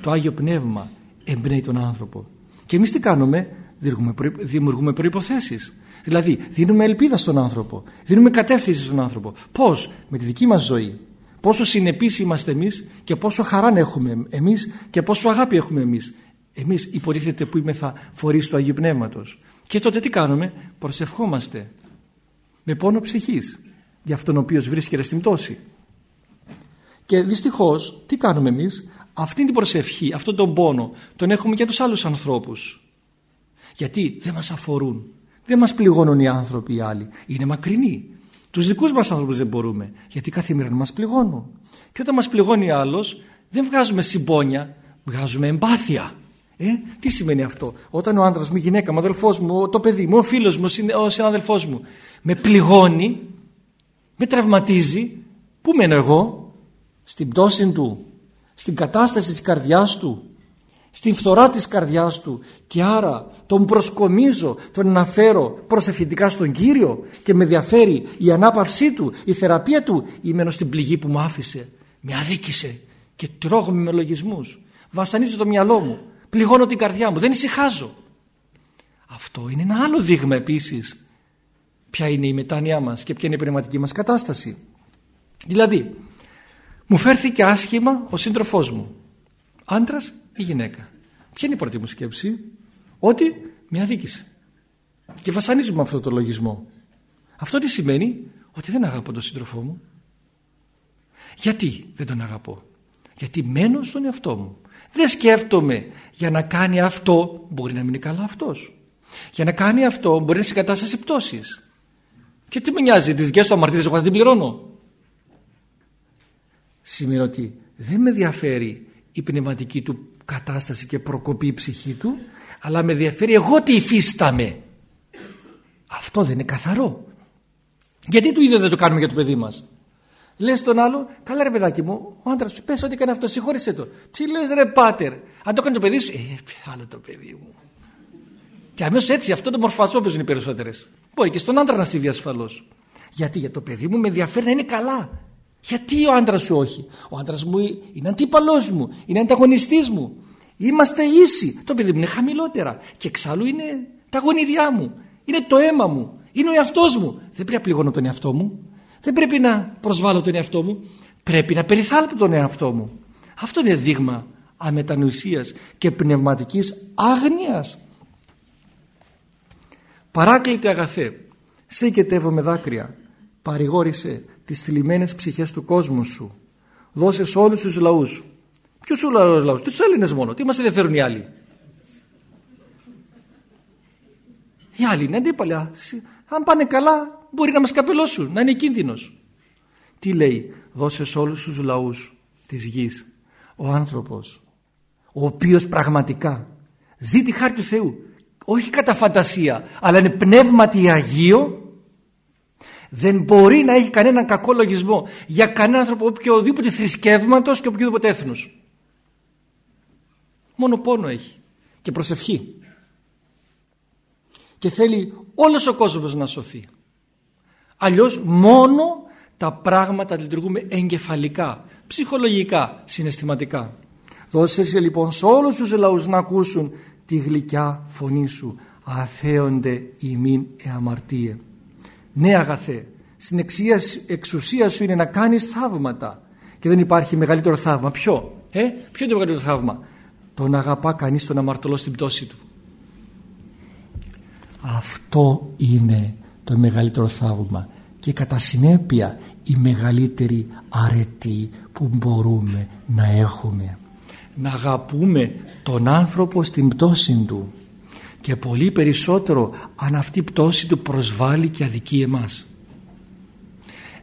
Speaker 2: το Άγιο Πνεύμα εμπνέει τον άνθρωπο. Και εμείς τι κάνουμε; Δημιουργούμε προϋποθέσεις. Δηλαδή δίνουμε ελπίδα στον άνθρωπο. Δίνουμε κατεύθυνση στον άνθρωπο. Πώς; Με τη δική μας ζωή. Πόσο συνεπείς είμαστε εμείς και πόσο χαρά έχουμε εμείς και πόσο αγάπη έχουμε εμείς. Εμείς υποτίθεται που είμεθα φορείς του Αγίου Πνεύματος. Και τότε τι κάνουμε; Προσευχόμαστε. Με πόνο ψυχής. Για αυτόν ο οποίος βρίσκεται στην πτώση. Και δυστυχώς τι κάνουμε εμείς; Αυτή την προσευχή, αυτόν τον πόνο. Τον έχουμε και τους άλλους ανθρώπους. Γιατί δεν μας αφορούν. Δεν μας πληγώνουν οι άνθρωποι οι άλλοι. Είναι μακρινοί. Τους δικούς μας άνθρωπους δεν μπορούμε γιατί καθημερινά μας πληγώνουν. Και όταν μας πληγώνει άλλος δεν βγάζουμε συμπόνια βγάζουμε εμπάθεια. Ε, τι σημαίνει αυτό; Όταν ο άντρας μου, η γυναίκα μου, ο αδελφός μου, το παιδί μου, ο φίλος μου, ο συναδελφός μου με πληγώνει με τραυματίζει πού μένω εγώ; Στην πτώση του στην κατάσταση της καρδιάς του στην φθορά της καρδιάς του και άρα τον προσκομίζω, τον αναφέρω προσευχητικά στον Κύριο και με ενδιαφέρει η ανάπαυσή του, η θεραπεία του ή μένω στην πληγή που μου άφησε, με αδίκησε και τρώγω με λογισμούς, βασανίζω το μυαλό μου, πληγώνω την καρδιά μου, δεν ησυχάζω. Αυτό είναι ένα άλλο δείγμα επίσης ποια είναι η μετάνοιά μας και ποια είναι η πνευματική μας κατάσταση. Δηλαδή, μου φέρθηκε άσχημα ο σύντροφός μου, άντρας ή γυναίκα. Ποια είναι η πρώτη μου σκέψη, ότι με αδίκησε. Και βασανίζουμε αυτό το λογισμό. Αυτό τι σημαίνει, ότι δεν αγαπώ τον σύντροφό μου. Γιατί δεν τον αγαπώ; Γιατί μένω στον εαυτό μου. Δεν σκέφτομαι για να κάνει αυτό, μπορεί να μην είναι καλά αυτός. Για να κάνει αυτό μπορεί να είναι σε κατάσταση πτώσης. Και τι με νοιάζει, τις δικές του αμαρτίες εγώ θα την πληρώνω; Σημαίνει ότι δεν με ενδιαφέρει η πνευματική του κατάσταση και προκοπή η ψυχή του αλλά με ενδιαφέρει εγώ τι υφίσταμαι αυτό δεν είναι καθαρό γιατί του ίδιο δεν το κάνουμε για το παιδί μας Λες τον άλλο, καλά ρε παιδάκι μου, ο άντρας σου πες ότι έκανε αυτός, συγχώρησε το. Τι λες ρε πάτερ, αν το κάνει το παιδί σου, ε, άλλο το παιδί μου. Και αμέσως έτσι, αυτό το μορφασμό παίζουν οι περισσότερες. Μπορεί και στον άντρα να συμβεί ασφαλώς. Γιατί για το παιδί μου με ενδιαφέρει να είναι καλά. Γιατί ο άντρας σου όχι; Ο άντρας μου είναι αντίπαλός μου, είναι ανταγωνιστής μου. Είμαστε ίσοι. Το παιδί μου είναι χαμηλότερα. Και εξάλλου είναι τα γονιδιά μου. Είναι το αίμα μου. Είναι ο εαυτός μου. Δεν πρέπει να πληγώνω τον εαυτό μου. Δεν πρέπει να προσβάλλω τον εαυτό μου. Πρέπει να περιθάλπω τον εαυτό μου. Αυτό είναι δείγμα αμετανοησίας και πνευματικής άγνοιας. Παράκλητε αγαθέ, σε με δάκρυα, παρηγόρησε τις θλιμμένες ψυχές του κόσμου σου. Δώσες σε όλους τους λαούς. Ποιους όλους λαούς, τους Έλληνες μόνο. Τι μας ενδιαφέρουν οι άλλοι; Οι άλλοι είναι αντίπαλοι. Αν πάνε καλά μπορεί να μας καπελώσουν, να είναι κίνδυνος. Τι λέει, δώσες σε όλους τους λαούς της γης ο άνθρωπος, ο οποίος πραγματικά ζει τη χάρη του Θεού, όχι κατά φαντασία, αλλά είναι πνεύματι Αγίο δεν μπορεί να έχει κανέναν κακό λογισμό για κανέναν άνθρωπο οποιοδήποτε θρησκεύματος και οποιοδήποτε έθνους. Μόνο πόνο έχει και προσευχή. Και θέλει όλος ο κόσμος να σωθεί. Αλλιώς μόνο τα πράγματα λειτουργούμε εγκεφαλικά, ψυχολογικά, συναισθηματικά. Δώσε λοιπόν σε όλους τους λαούς να ακούσουν τη γλυκιά φωνή σου. Αφέονται ημίν εαμαρτίε. Ναι αγαθέ, στην εξουσία σου είναι να κάνεις θαύματα και δεν υπάρχει μεγαλύτερο θαύμα. Ποιο, ε; Ποιο είναι το μεγαλύτερο θαύμα; Το να αγαπά κανείς τον αμαρτωλό στην πτώση του. Αυτό είναι το μεγαλύτερο θαύμα και κατά συνέπεια η μεγαλύτερη αρετή που μπορούμε να έχουμε. να αγαπούμε τον άνθρωπο στην πτώση του και πολύ περισσότερο αν αυτή η πτώση του προσβάλλει και αδικεί εμάς.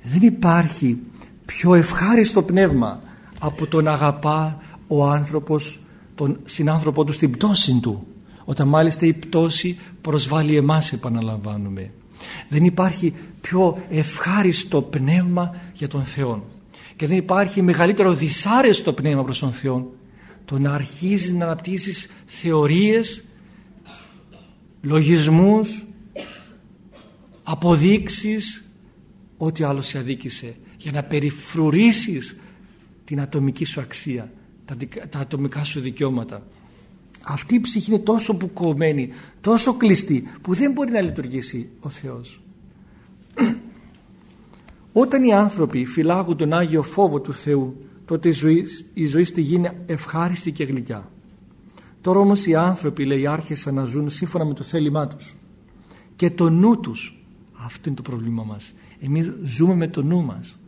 Speaker 2: Δεν υπάρχει πιο ευχάριστο πνεύμα από το να αγαπά ο άνθρωπος τον συνάνθρωπό του στην πτώση του όταν μάλιστα η πτώση προσβάλλει εμάς επαναλαμβάνουμε. Δεν υπάρχει πιο ευχάριστο πνεύμα για τον Θεό και δεν υπάρχει μεγαλύτερο δυσάρεστο πνεύμα προς τον Θεό το να αρχίζεις να αναπτύσσεις θεωρίες λογισμούς αποδείξεις ό,τι άλλος σε αδίκησε για να περιφρουρήσεις την ατομική σου αξία τα, τα ατομικά σου δικαιώματα. Αυτή η ψυχή είναι τόσο μπουκωμένη τόσο κλειστή που δεν μπορεί να λειτουργήσει ο Θεός. Όταν οι άνθρωποι φυλάγουν τον Άγιο φόβο του Θεού τότε η ζωή, η ζωή στη γη είναι ευχάριστη και γλυκιά τώρα όμως οι άνθρωποι λέει άρχισαν να ζουν σύμφωνα με το θέλημά τους. Και το νου τους αυτό είναι το πρόβλημά μας. Εμείς ζούμε με το νου μας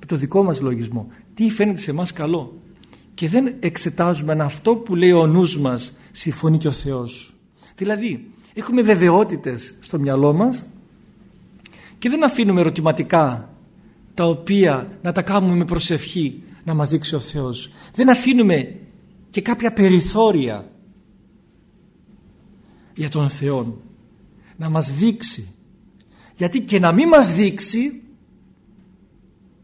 Speaker 2: με το δικό μας λογισμό. Τι φαίνεται σε εμάς καλό. Και δεν εξετάζουμε αν αυτό που λέει ο νους μας συμφωνεί και ο Θεός. Δηλαδή έχουμε βεβαιότητες στο μυαλό μας και δεν αφήνουμε ερωτηματικά τα οποία να τα κάνουμε με προσευχή να μας δείξει ο Θεός. Δεν αφήνουμε και κάποια περιθώρια για τον Θεό να μας δείξει. Γιατί και να μην μας δείξει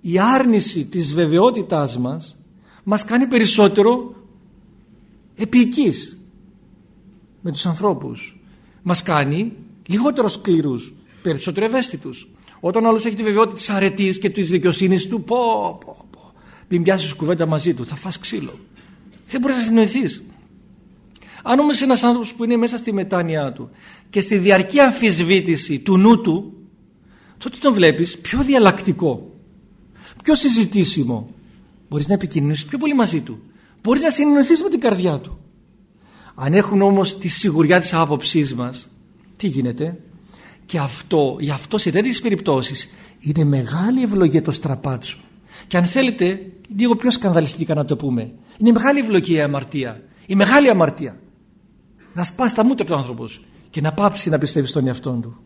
Speaker 2: η άρνηση της βεβαιότητάς μας μας κάνει περισσότερο επίοικείς με τους ανθρώπους. Μας κάνει λιγότερο σκληρούς περισσότερο ευαίσθητους. Όταν άλλος έχει τη βεβαιότητα της αρετής και της δικαιοσύνης του πω πω πω μην πιάσεις κουβέντα μαζί του θα φας ξύλο. Δεν μπορείς να συνοηθείς αν όμως ένας άνθρωπος που είναι μέσα στη μετάνοιά του και στη διαρκή αμφισβήτηση του νου του τότε τον βλέπεις πιο διαλλακτικό πιο συζητήσιμο. Μπορείς να επικοινωνήσεις πιο πολύ μαζί του. Μπορείς να συνεννοηθείς με την καρδιά του. Αν έχουν όμως τη σιγουριά της άποψής μας τι γίνεται; Και αυτό, γι' αυτό σε τέτοιες περιπτώσεις είναι μεγάλη ευλογία το στραπάτσο και αν θέλετε λίγο πιο σκανδαλιστικά να το πούμε είναι μεγάλη ευλογία η αμαρτία η μεγάλη αμαρτία να σπάσει τα μούτρα τους άνθρωπος και να πάψει να πιστεύει στον εαυτό του.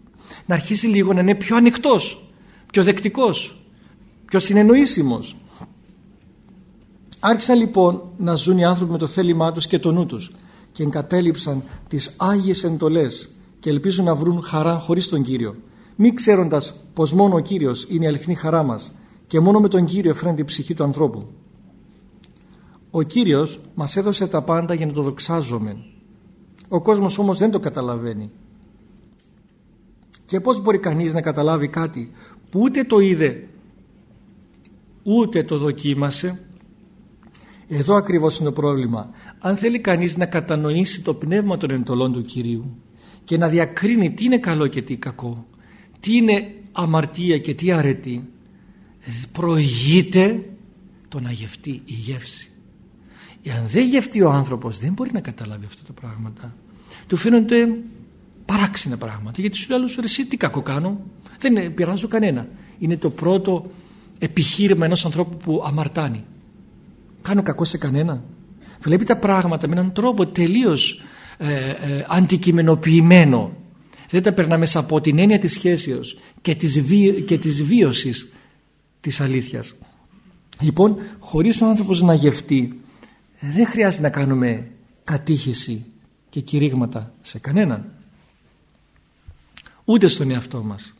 Speaker 2: Να αρχίσει λίγο να είναι πιο ανοιχτός πιο δεκτικός πιο συνεννοήσιμος. Άρχισαν λοιπόν να ζουν οι άνθρωποι με το θέλημά τους και το νου τους και εγκατέλειψαν τις Άγιες εντολές και ελπίζουν να βρουν χαρά χωρίς τον Κύριο. Μη ξέροντας πως μόνο ο Κύριος είναι η αληθινή χαρά μας και μόνο με τον Κύριο εφραίνεται η ψυχή του ανθρώπου. Ο Κύριος μας έδωσε τα πάντα για να το δοξάζουμε ο κόσμος όμως δεν το καταλαβαίνει. Και πώς μπορεί κανείς να καταλάβει κάτι που ούτε το είδε ούτε το δοκίμασε; Εδώ ακριβώς είναι το πρόβλημα. Αν θέλει κανείς να κατανοήσει το πνεύμα των εντολών του Κυρίου και να διακρίνει τι είναι καλό και τι κακό τι είναι αμαρτία και τι αρετή προηγείται το να γευτεί η γεύση εάν δεν γευτεί ο άνθρωπος δεν μπορεί να καταλάβει αυτά τα πράγματα. Του φαίνονται παράξενα πράγματα. Γιατί σου λέει εσύ τι κακό κάνω; Δεν πειράζω κανένα είναι το πρώτο επιχείρημα ενός ανθρώπου που αμαρτάνει. Κάνω κακό σε κανένα βλέπει τα πράγματα με έναν τρόπο τελείως ε, ε, αντικειμενοποιημένο. Δεν τα περνά μέσα από την έννοια της σχέσεως και της, βί, και της βίωσης της αλήθειας. Λοιπόν χωρίς ο άνθρωπος να γευτεί δεν χρειάζεται να κάνουμε κατήχηση και κηρύγματα σε κανέναν. Ούτε στον εαυτό μας.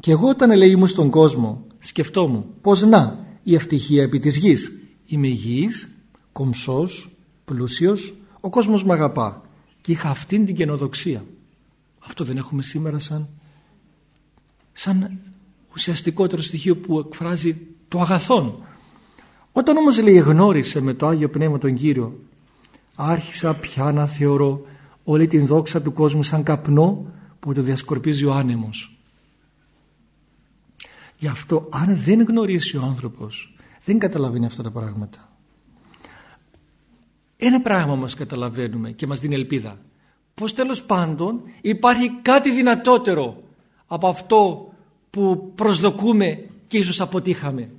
Speaker 2: Και εγώ όταν λέει ήμουν στον κόσμο σκεφτόμουν πως να η ευτυχία επί της γης. Είμαι υγιής, κομψός, πλούσιος ο κόσμος με αγαπά και είχα αυτήν την καινοδοξία αυτό δεν έχουμε σήμερα σαν σαν ουσιαστικότερο στοιχείο που εκφράζει το αγαθόν όταν όμως λέει γνώρισε με το Άγιο Πνεύμα τον Κύριο άρχισα πια να θεωρώ όλη την δόξα του κόσμου σαν καπνό που το διασκορπίζει ο άνεμος γι' αυτό αν δεν γνωρίσει ο άνθρωπος δεν καταλαβαίνει αυτά τα πράγματα. Ένα πράγμα μας καταλαβαίνουμε και μας δίνει ελπίδα. Πως τέλος πάντων υπάρχει κάτι δυνατότερο από αυτό που προσδοκούμε και ίσως αποτύχαμε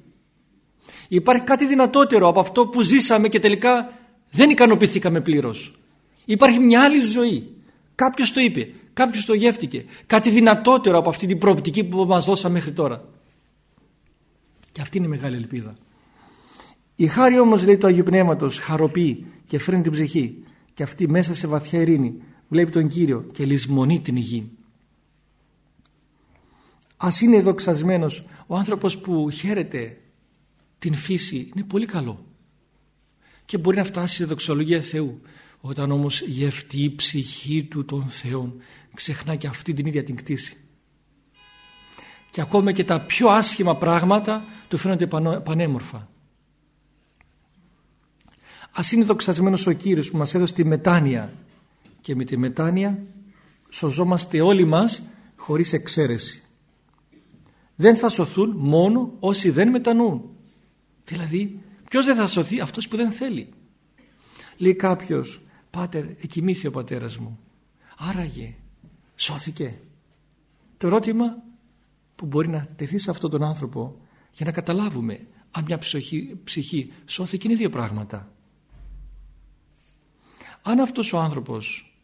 Speaker 2: υπάρχει κάτι δυνατότερο από αυτό που ζήσαμε και τελικά Δεν ικανοποιηθήκαμε πλήρως. Υπάρχει μια άλλη ζωή. Κάποιος το είπε, κάποιος το γεύτηκε. Κάτι δυνατότερο από αυτή την προοπτική που μας δώσαμε μέχρι τώρα. Και αυτή είναι η μεγάλη ελπίδα. Η χάρη όμως λέει του Αγίου Πνεύματος χαροποιεί και φέρνει την ψυχή και αυτή μέσα σε βαθιά ειρήνη βλέπει τον Κύριο και λησμονεί την γη. Ας είναι δοξασμένος ο άνθρωπος που χαίρεται την φύση είναι πολύ καλό. Και μπορεί να φτάσει σε δοξολογία Θεού. Όταν όμως γευτεί η ψυχή του των Θεών ξεχνά και αυτή την ίδια την κτήση. Και ακόμα και τα πιο άσχημα πράγματα του φαίνονται πανέμορφα. Ας είναι δοξασμένος ο Κύριος που μας έδωσε τη μετάνοια. Και με τη μετάνοια σωζόμαστε όλοι μας χωρίς εξαίρεση. Δεν θα σωθούν μόνο όσοι δεν μετανοούν. Δηλαδή ποιος δεν θα σωθεί; Αυτός που δεν θέλει. Λέει κάποιος «Πάτερ, εκοιμήθη ο πατέρας μου». Άραγε, σώθηκε. Το ερώτημα που μπορεί να τεθεί σε αυτόν τον άνθρωπο για να καταλάβουμε αν μια ψυχή, ψυχή σώθηκε είναι δύο πράγματα. Αν αυτός ο άνθρωπος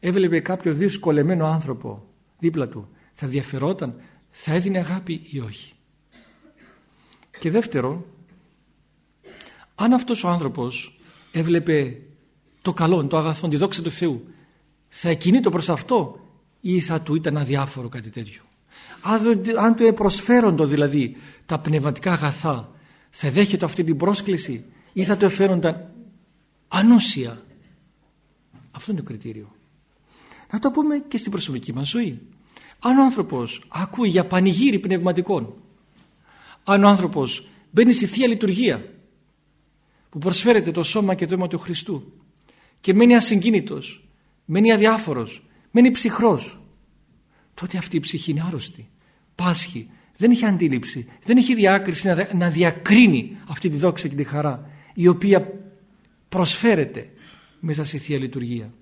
Speaker 2: έβλεπε κάποιο δυσκολεμένο άνθρωπο δίπλα του θα διαφερόταν, θα έδινε αγάπη ή όχι; Και δεύτερο, αν αυτός ο άνθρωπος έβλεπε το καλό, το αγαθό, τη δόξα του Θεού θα εκκινεί το προς αυτό ή θα του ήταν αδιάφορο κάτι τέτοιο; Αν, αν του προσφέροντο δηλαδή τα πνευματικά αγαθά θα δέχεται αυτή την πρόσκληση ή θα του εφέρονταν ανούσια αυτό είναι το κριτήριο. Να το πούμε και στην προσωπική μας ζωή. Αν ο άνθρωπος ακούει για πανηγύρι πνευματικών, αν ο άνθρωπος μπαίνει στη Θεία Λειτουργία που προσφέρεται το σώμα και το αίμα του Χριστού και μένει ασυγκίνητος, μένει αδιάφορος, μένει ψυχρός, τότε αυτή η ψυχή είναι άρρωστη, πάσχει, δεν έχει αντίληψη, δεν έχει διάκριση να διακρίνει αυτή τη δόξα και τη χαρά η οποία προσφέρεται μέσα στη Θεία Λειτουργία.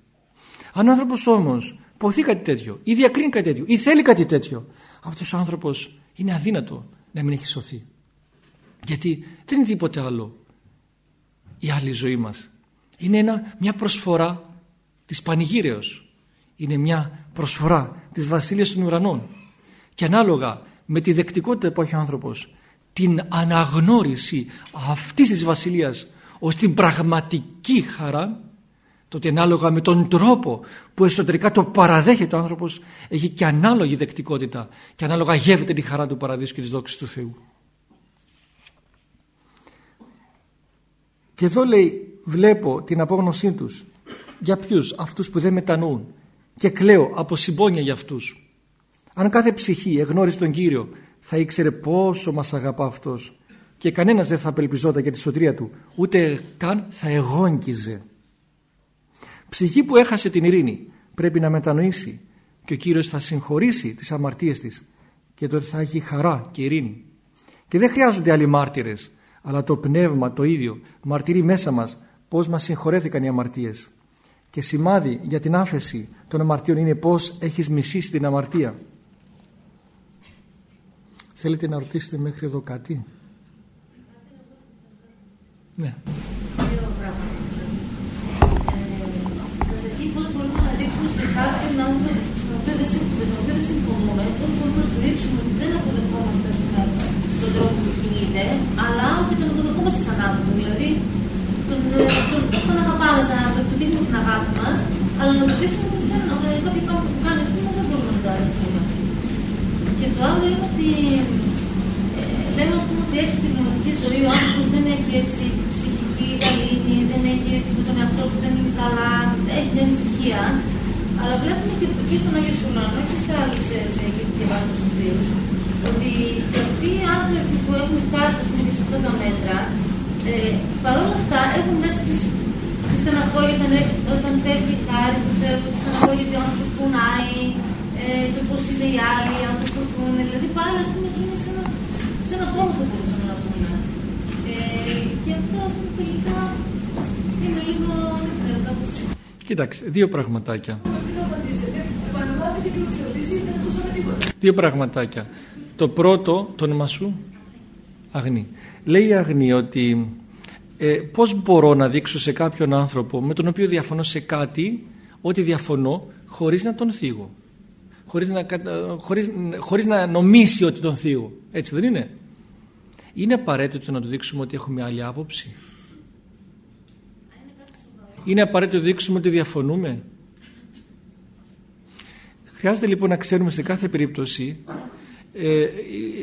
Speaker 2: Αν ο άνθρωπος όμως ποθεί κάτι τέτοιο ή διακρίνει κάτι τέτοιο ή θέλει κάτι τέτοιο αυτός ο άνθρωπος είναι αδύνατο να μην έχει σωθεί. Γιατί δεν είναι τίποτε άλλο η άλλη ζωή μας. Είναι ένα, μια προσφορά της πανηγύρεως. Είναι μια προσφορά της βασίλειας των ουρανών. Και ανάλογα με τη δεκτικότητα που έχει ο άνθρωπος την αναγνώριση αυτής της βασιλείας ως την πραγματική χαρά τότε ανάλογα με τον τρόπο που εσωτερικά το παραδέχεται ο άνθρωπος έχει και ανάλογη δεκτικότητα και ανάλογα γεύεται τη χαρά του παραδείσου και της δόξης του Θεού. Και εδώ λέει βλέπω την απόγνωσή τους για ποιους; Αυτούς που δεν μετανοούν και κλαίω από συμπόνια για αυτούς. Αν κάθε ψυχή εγνώριζε τον Κύριο θα ήξερε πόσο μας αγαπά αυτός και κανένας δεν θα απελπιζόταν για τη σωτρία του ούτε καν θα εγόγγιζε Ψυχή που έχασε την ειρήνη πρέπει να μετανοήσει και ο Κύριος θα συγχωρήσει τις αμαρτίες της και τότε θα έχει χαρά και ειρήνη. Και δεν χρειάζονται άλλοι μάρτυρες, αλλά το πνεύμα το ίδιο μαρτυρεί μέσα μας πώς μας συγχωρέθηκαν οι αμαρτίες. Και σημάδι για την άφεση των αμαρτίων είναι πώς έχεις μισήσει την αμαρτία. Θέλετε να ρωτήσετε μέχρι εδώ κάτι; Ναι.
Speaker 3: Κάποιον άνθρωπο στον οποίο δεν συμφωνούμε, τότε μπορούμε να δείξουμε ότι δεν αποδεχόμαστε τον τρόπο που κινείται, αλλά ότι τον αποδεχόμαστε σαν άνθρωπο. Δηλαδή, τον, τον, τον αγαπάμε σαν άνθρωπο, του δείχνουμε την αγάπη μας, αλλά να του δείξουμε ότι δεν, κάποια πράγματα που κάνει, πούμε, δεν μπορούμε να τα δεχτούμε. Και το άλλο είναι ότι ε, λέμε ας πούμε, ότι έτσι την πνευματική ζωή ο άνθρωπος δεν έχει έτσι ψυχική γαλήνη, δεν έχει έτσι με τον εαυτό του, δεν είναι καλά, έχει την ανησυχία. Αλλά βλέπουμε και εκεί στον Άγιο Σουλάνο και σε άλλου και διαβάζουμε στου ότι αυτοί οι άνθρωποι που έχουν φτάσει πούμε, και σε αυτά τα μέτρα, ε, παρόλα αυτά έχουν μέσα τη στεναχώρια όταν, όταν φεύγει η χάρη του Θεού, τη στεναχώρια ότι ο άνθρωπο πονάει, ε, το πώ είναι οι άλλοι, αν προσπαθούν. Δηλαδή πάλι α πούμε ζούμε σε ένα, σε ένα πόνο και αυτό α πούμε τελικά είναι λίγο, δεν ξέρω, κάπως.
Speaker 2: Κοίταξε, δύο πραγματάκια. Δύο πραγματάκια. Το πρώτο, το όνομα σου, Αγνή. Λέει η Αγνή ότι ε, πώς μπορώ να δείξω σε κάποιον άνθρωπο με τον οποίο διαφωνώ σε κάτι ότι διαφωνώ χωρίς να τον θίγω χωρίς να, χωρίς, χωρίς να νομίσει ότι τον θίγω έτσι δεν είναι; Είναι απαραίτητο να του δείξουμε ότι έχουμε άλλη άποψη; Είναι απαραίτητο να δείξουμε ότι διαφωνούμε; Χρειάζεται λοιπόν να ξέρουμε σε κάθε περίπτωση ε,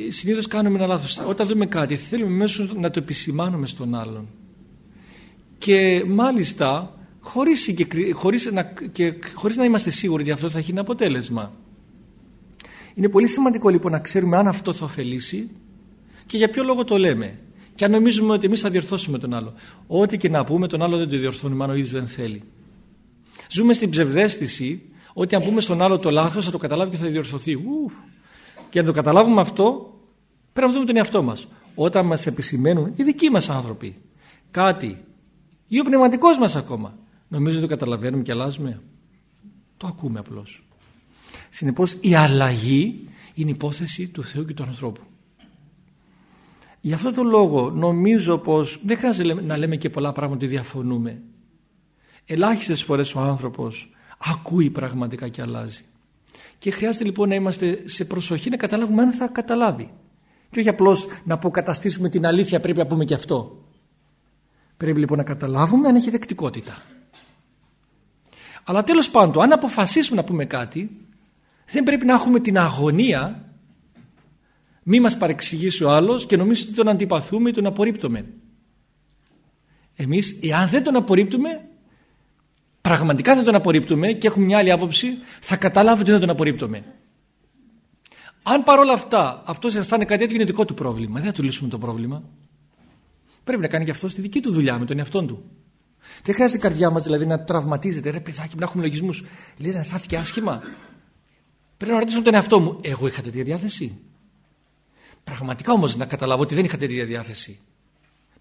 Speaker 2: συνήθως κάνουμε ένα λάθος. Όταν δούμε κάτι θέλουμε μέσω να το επισημάνουμε στον άλλον. Και μάλιστα χωρίς, χωρίς, να, και, χωρίς να είμαστε σίγουροι ότι αυτό θα έχει ένα αποτέλεσμα. Είναι πολύ σημαντικό λοιπόν να ξέρουμε αν αυτό θα ωφελήσει και για ποιο λόγο το λέμε; Και αν νομίζουμε ότι εμείς θα διορθώσουμε τον άλλο. Ό,τι και να πούμε τον άλλο δεν το διορθώνουμε αν ο ίδιος δεν θέλει. Ζούμε στην ψευδέστηση ότι αν πούμε στον άλλο το λάθος θα το καταλάβει και θα διορθωθεί. Ου, και να το καταλάβουμε αυτό πρέπει να δούμε τον εαυτό μας. Όταν μας επισημαίνουν οι δικοί μας άνθρωποι κάτι ή ο πνευματικός μας ακόμα νομίζω ότι το καταλαβαίνουμε και αλλάζουμε. Το ακούμε απλώς. Συνεπώς η αλλαγή είναι υπόθεση του Θεού και του ανθρώπου Γι' αυτό τον λόγο νομίζω πως δεν χρειάζεται να λέμε και πολλά πράγματα ότι διαφωνούμε. Ελάχιστες φορές ο άνθρωπος ακούει πραγματικά και αλλάζει. Και χρειάζεται λοιπόν να είμαστε σε προσοχή να καταλάβουμε αν θα καταλάβει. Και όχι απλώς να αποκαταστήσουμε την αλήθεια πρέπει να πούμε και αυτό. Πρέπει λοιπόν να καταλάβουμε αν έχει δεκτικότητα. Αλλά τέλος πάντων αν αποφασίσουμε να πούμε κάτι δεν πρέπει να έχουμε την αγωνία μη μας παρεξηγήσει ο άλλος και νομίζεις ότι τον αντιπαθούμε ή τον απορρίπτουμε. Εμείς εάν δεν τον απορρίπτουμε πραγματικά δεν τον απορρίπτουμε και έχουμε μια άλλη άποψη θα καταλάβει ότι δεν τον απορρίπτουμε. Αν παρόλα αυτά αυτός αισθάνεται κάτι τέτοιο είναι δικό του πρόβλημα. Δεν θα του λύσουμε το πρόβλημα. Πρέπει να κάνει και αυτός στη δική του δουλειά με τον εαυτό του. Δεν χρειάζεται η καρδιά μας δηλαδή να τραυματίζεται. Ρε παιδάκι, να έχουμε λογισμούς. Λες να αισθάνθηκε άσχημα. Πρέπει να ρωτήσω τον εαυτό μου, εγώ είχα τέτοια διάθεση. Πραγματικά όμως να καταλάβω ότι δεν είχα τέτοια διάθεση.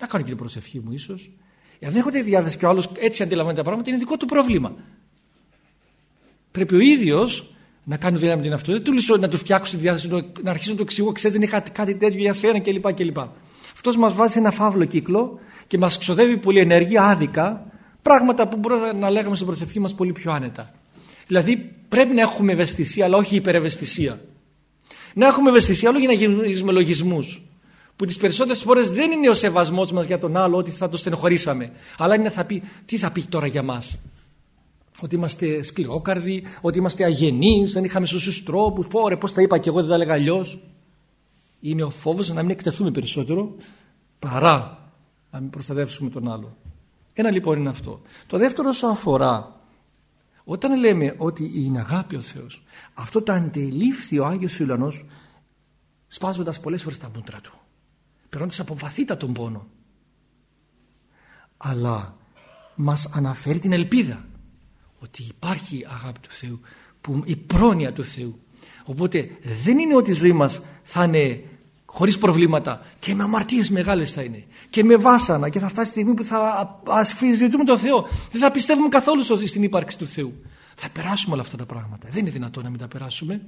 Speaker 2: Να κάνω και την προσευχή μου ίσως. Εάν δεν έχω τέτοια διάθεση και ο άλλος έτσι αντιλαμβάνεται τα πράγματα, είναι δικό του πρόβλημα. Πρέπει ο ίδιος να κάνει δουλειά με την αυτό. Δεν του λύσω να του φτιάξω τη διάθεση, να αρχίσω να του εξηγώ, ξέρεις, δεν είχα κάτι τέτοιο για σένα κλπ. κλπ. Αυτός μας βάζει σε ένα φαύλο κύκλο και μας ξοδεύει πολύ ενέργεια, άδικα, πράγματα που μπορούμε να λέγαμε στην προσευχή μας πολύ πιο άνετα. Δηλαδή πρέπει να έχουμε ευαισθησία, αλλά όχι υπερευαισθησία. Να έχουμε ευαισθησία όλο για να γίνουμε λογισμούς. Που τις περισσότερες φορές δεν είναι ο σεβασμός μας για τον άλλο ότι θα το στενοχωρήσαμε. Αλλά είναι θα πει, τι θα πει τώρα για μας; Ότι είμαστε σκληρόκαρδοι, ότι είμαστε αγενείς, δεν είχαμε σωστούς τρόπους. Πω ρε, πώς τα είπα και εγώ δεν τα έλεγα αλλιώς. Είναι ο φόβος να μην εκτεθούμε περισσότερο παρά να μην προστατεύσουμε τον άλλο. Ένα λοιπόν είναι αυτό. Το δεύτερο σου αφορά όταν λέμε ότι είναι αγάπη ο Θεός αυτό το αντελήφθη ο Άγιος Ιλανός σπάζοντας πολλές φορές τα μούτρα του περνώντας από βαθύτατον πόνο. Αλλά μας αναφέρει την ελπίδα ότι υπάρχει αγάπη του Θεού που, η πρόνοια του Θεού. Οπότε δεν είναι ότι η ζωή μας θα είναι χωρίς προβλήματα. Και με αμαρτίες μεγάλες θα είναι. Και με βάσανα. Και θα φτάσει τη στιγμή που θα ασφιζητούμε τον Θεό. Δεν θα πιστεύουμε καθόλου στην ύπαρξη του Θεού. Θα περάσουμε όλα αυτά τα πράγματα. Δεν είναι δυνατόν να μην τα περάσουμε.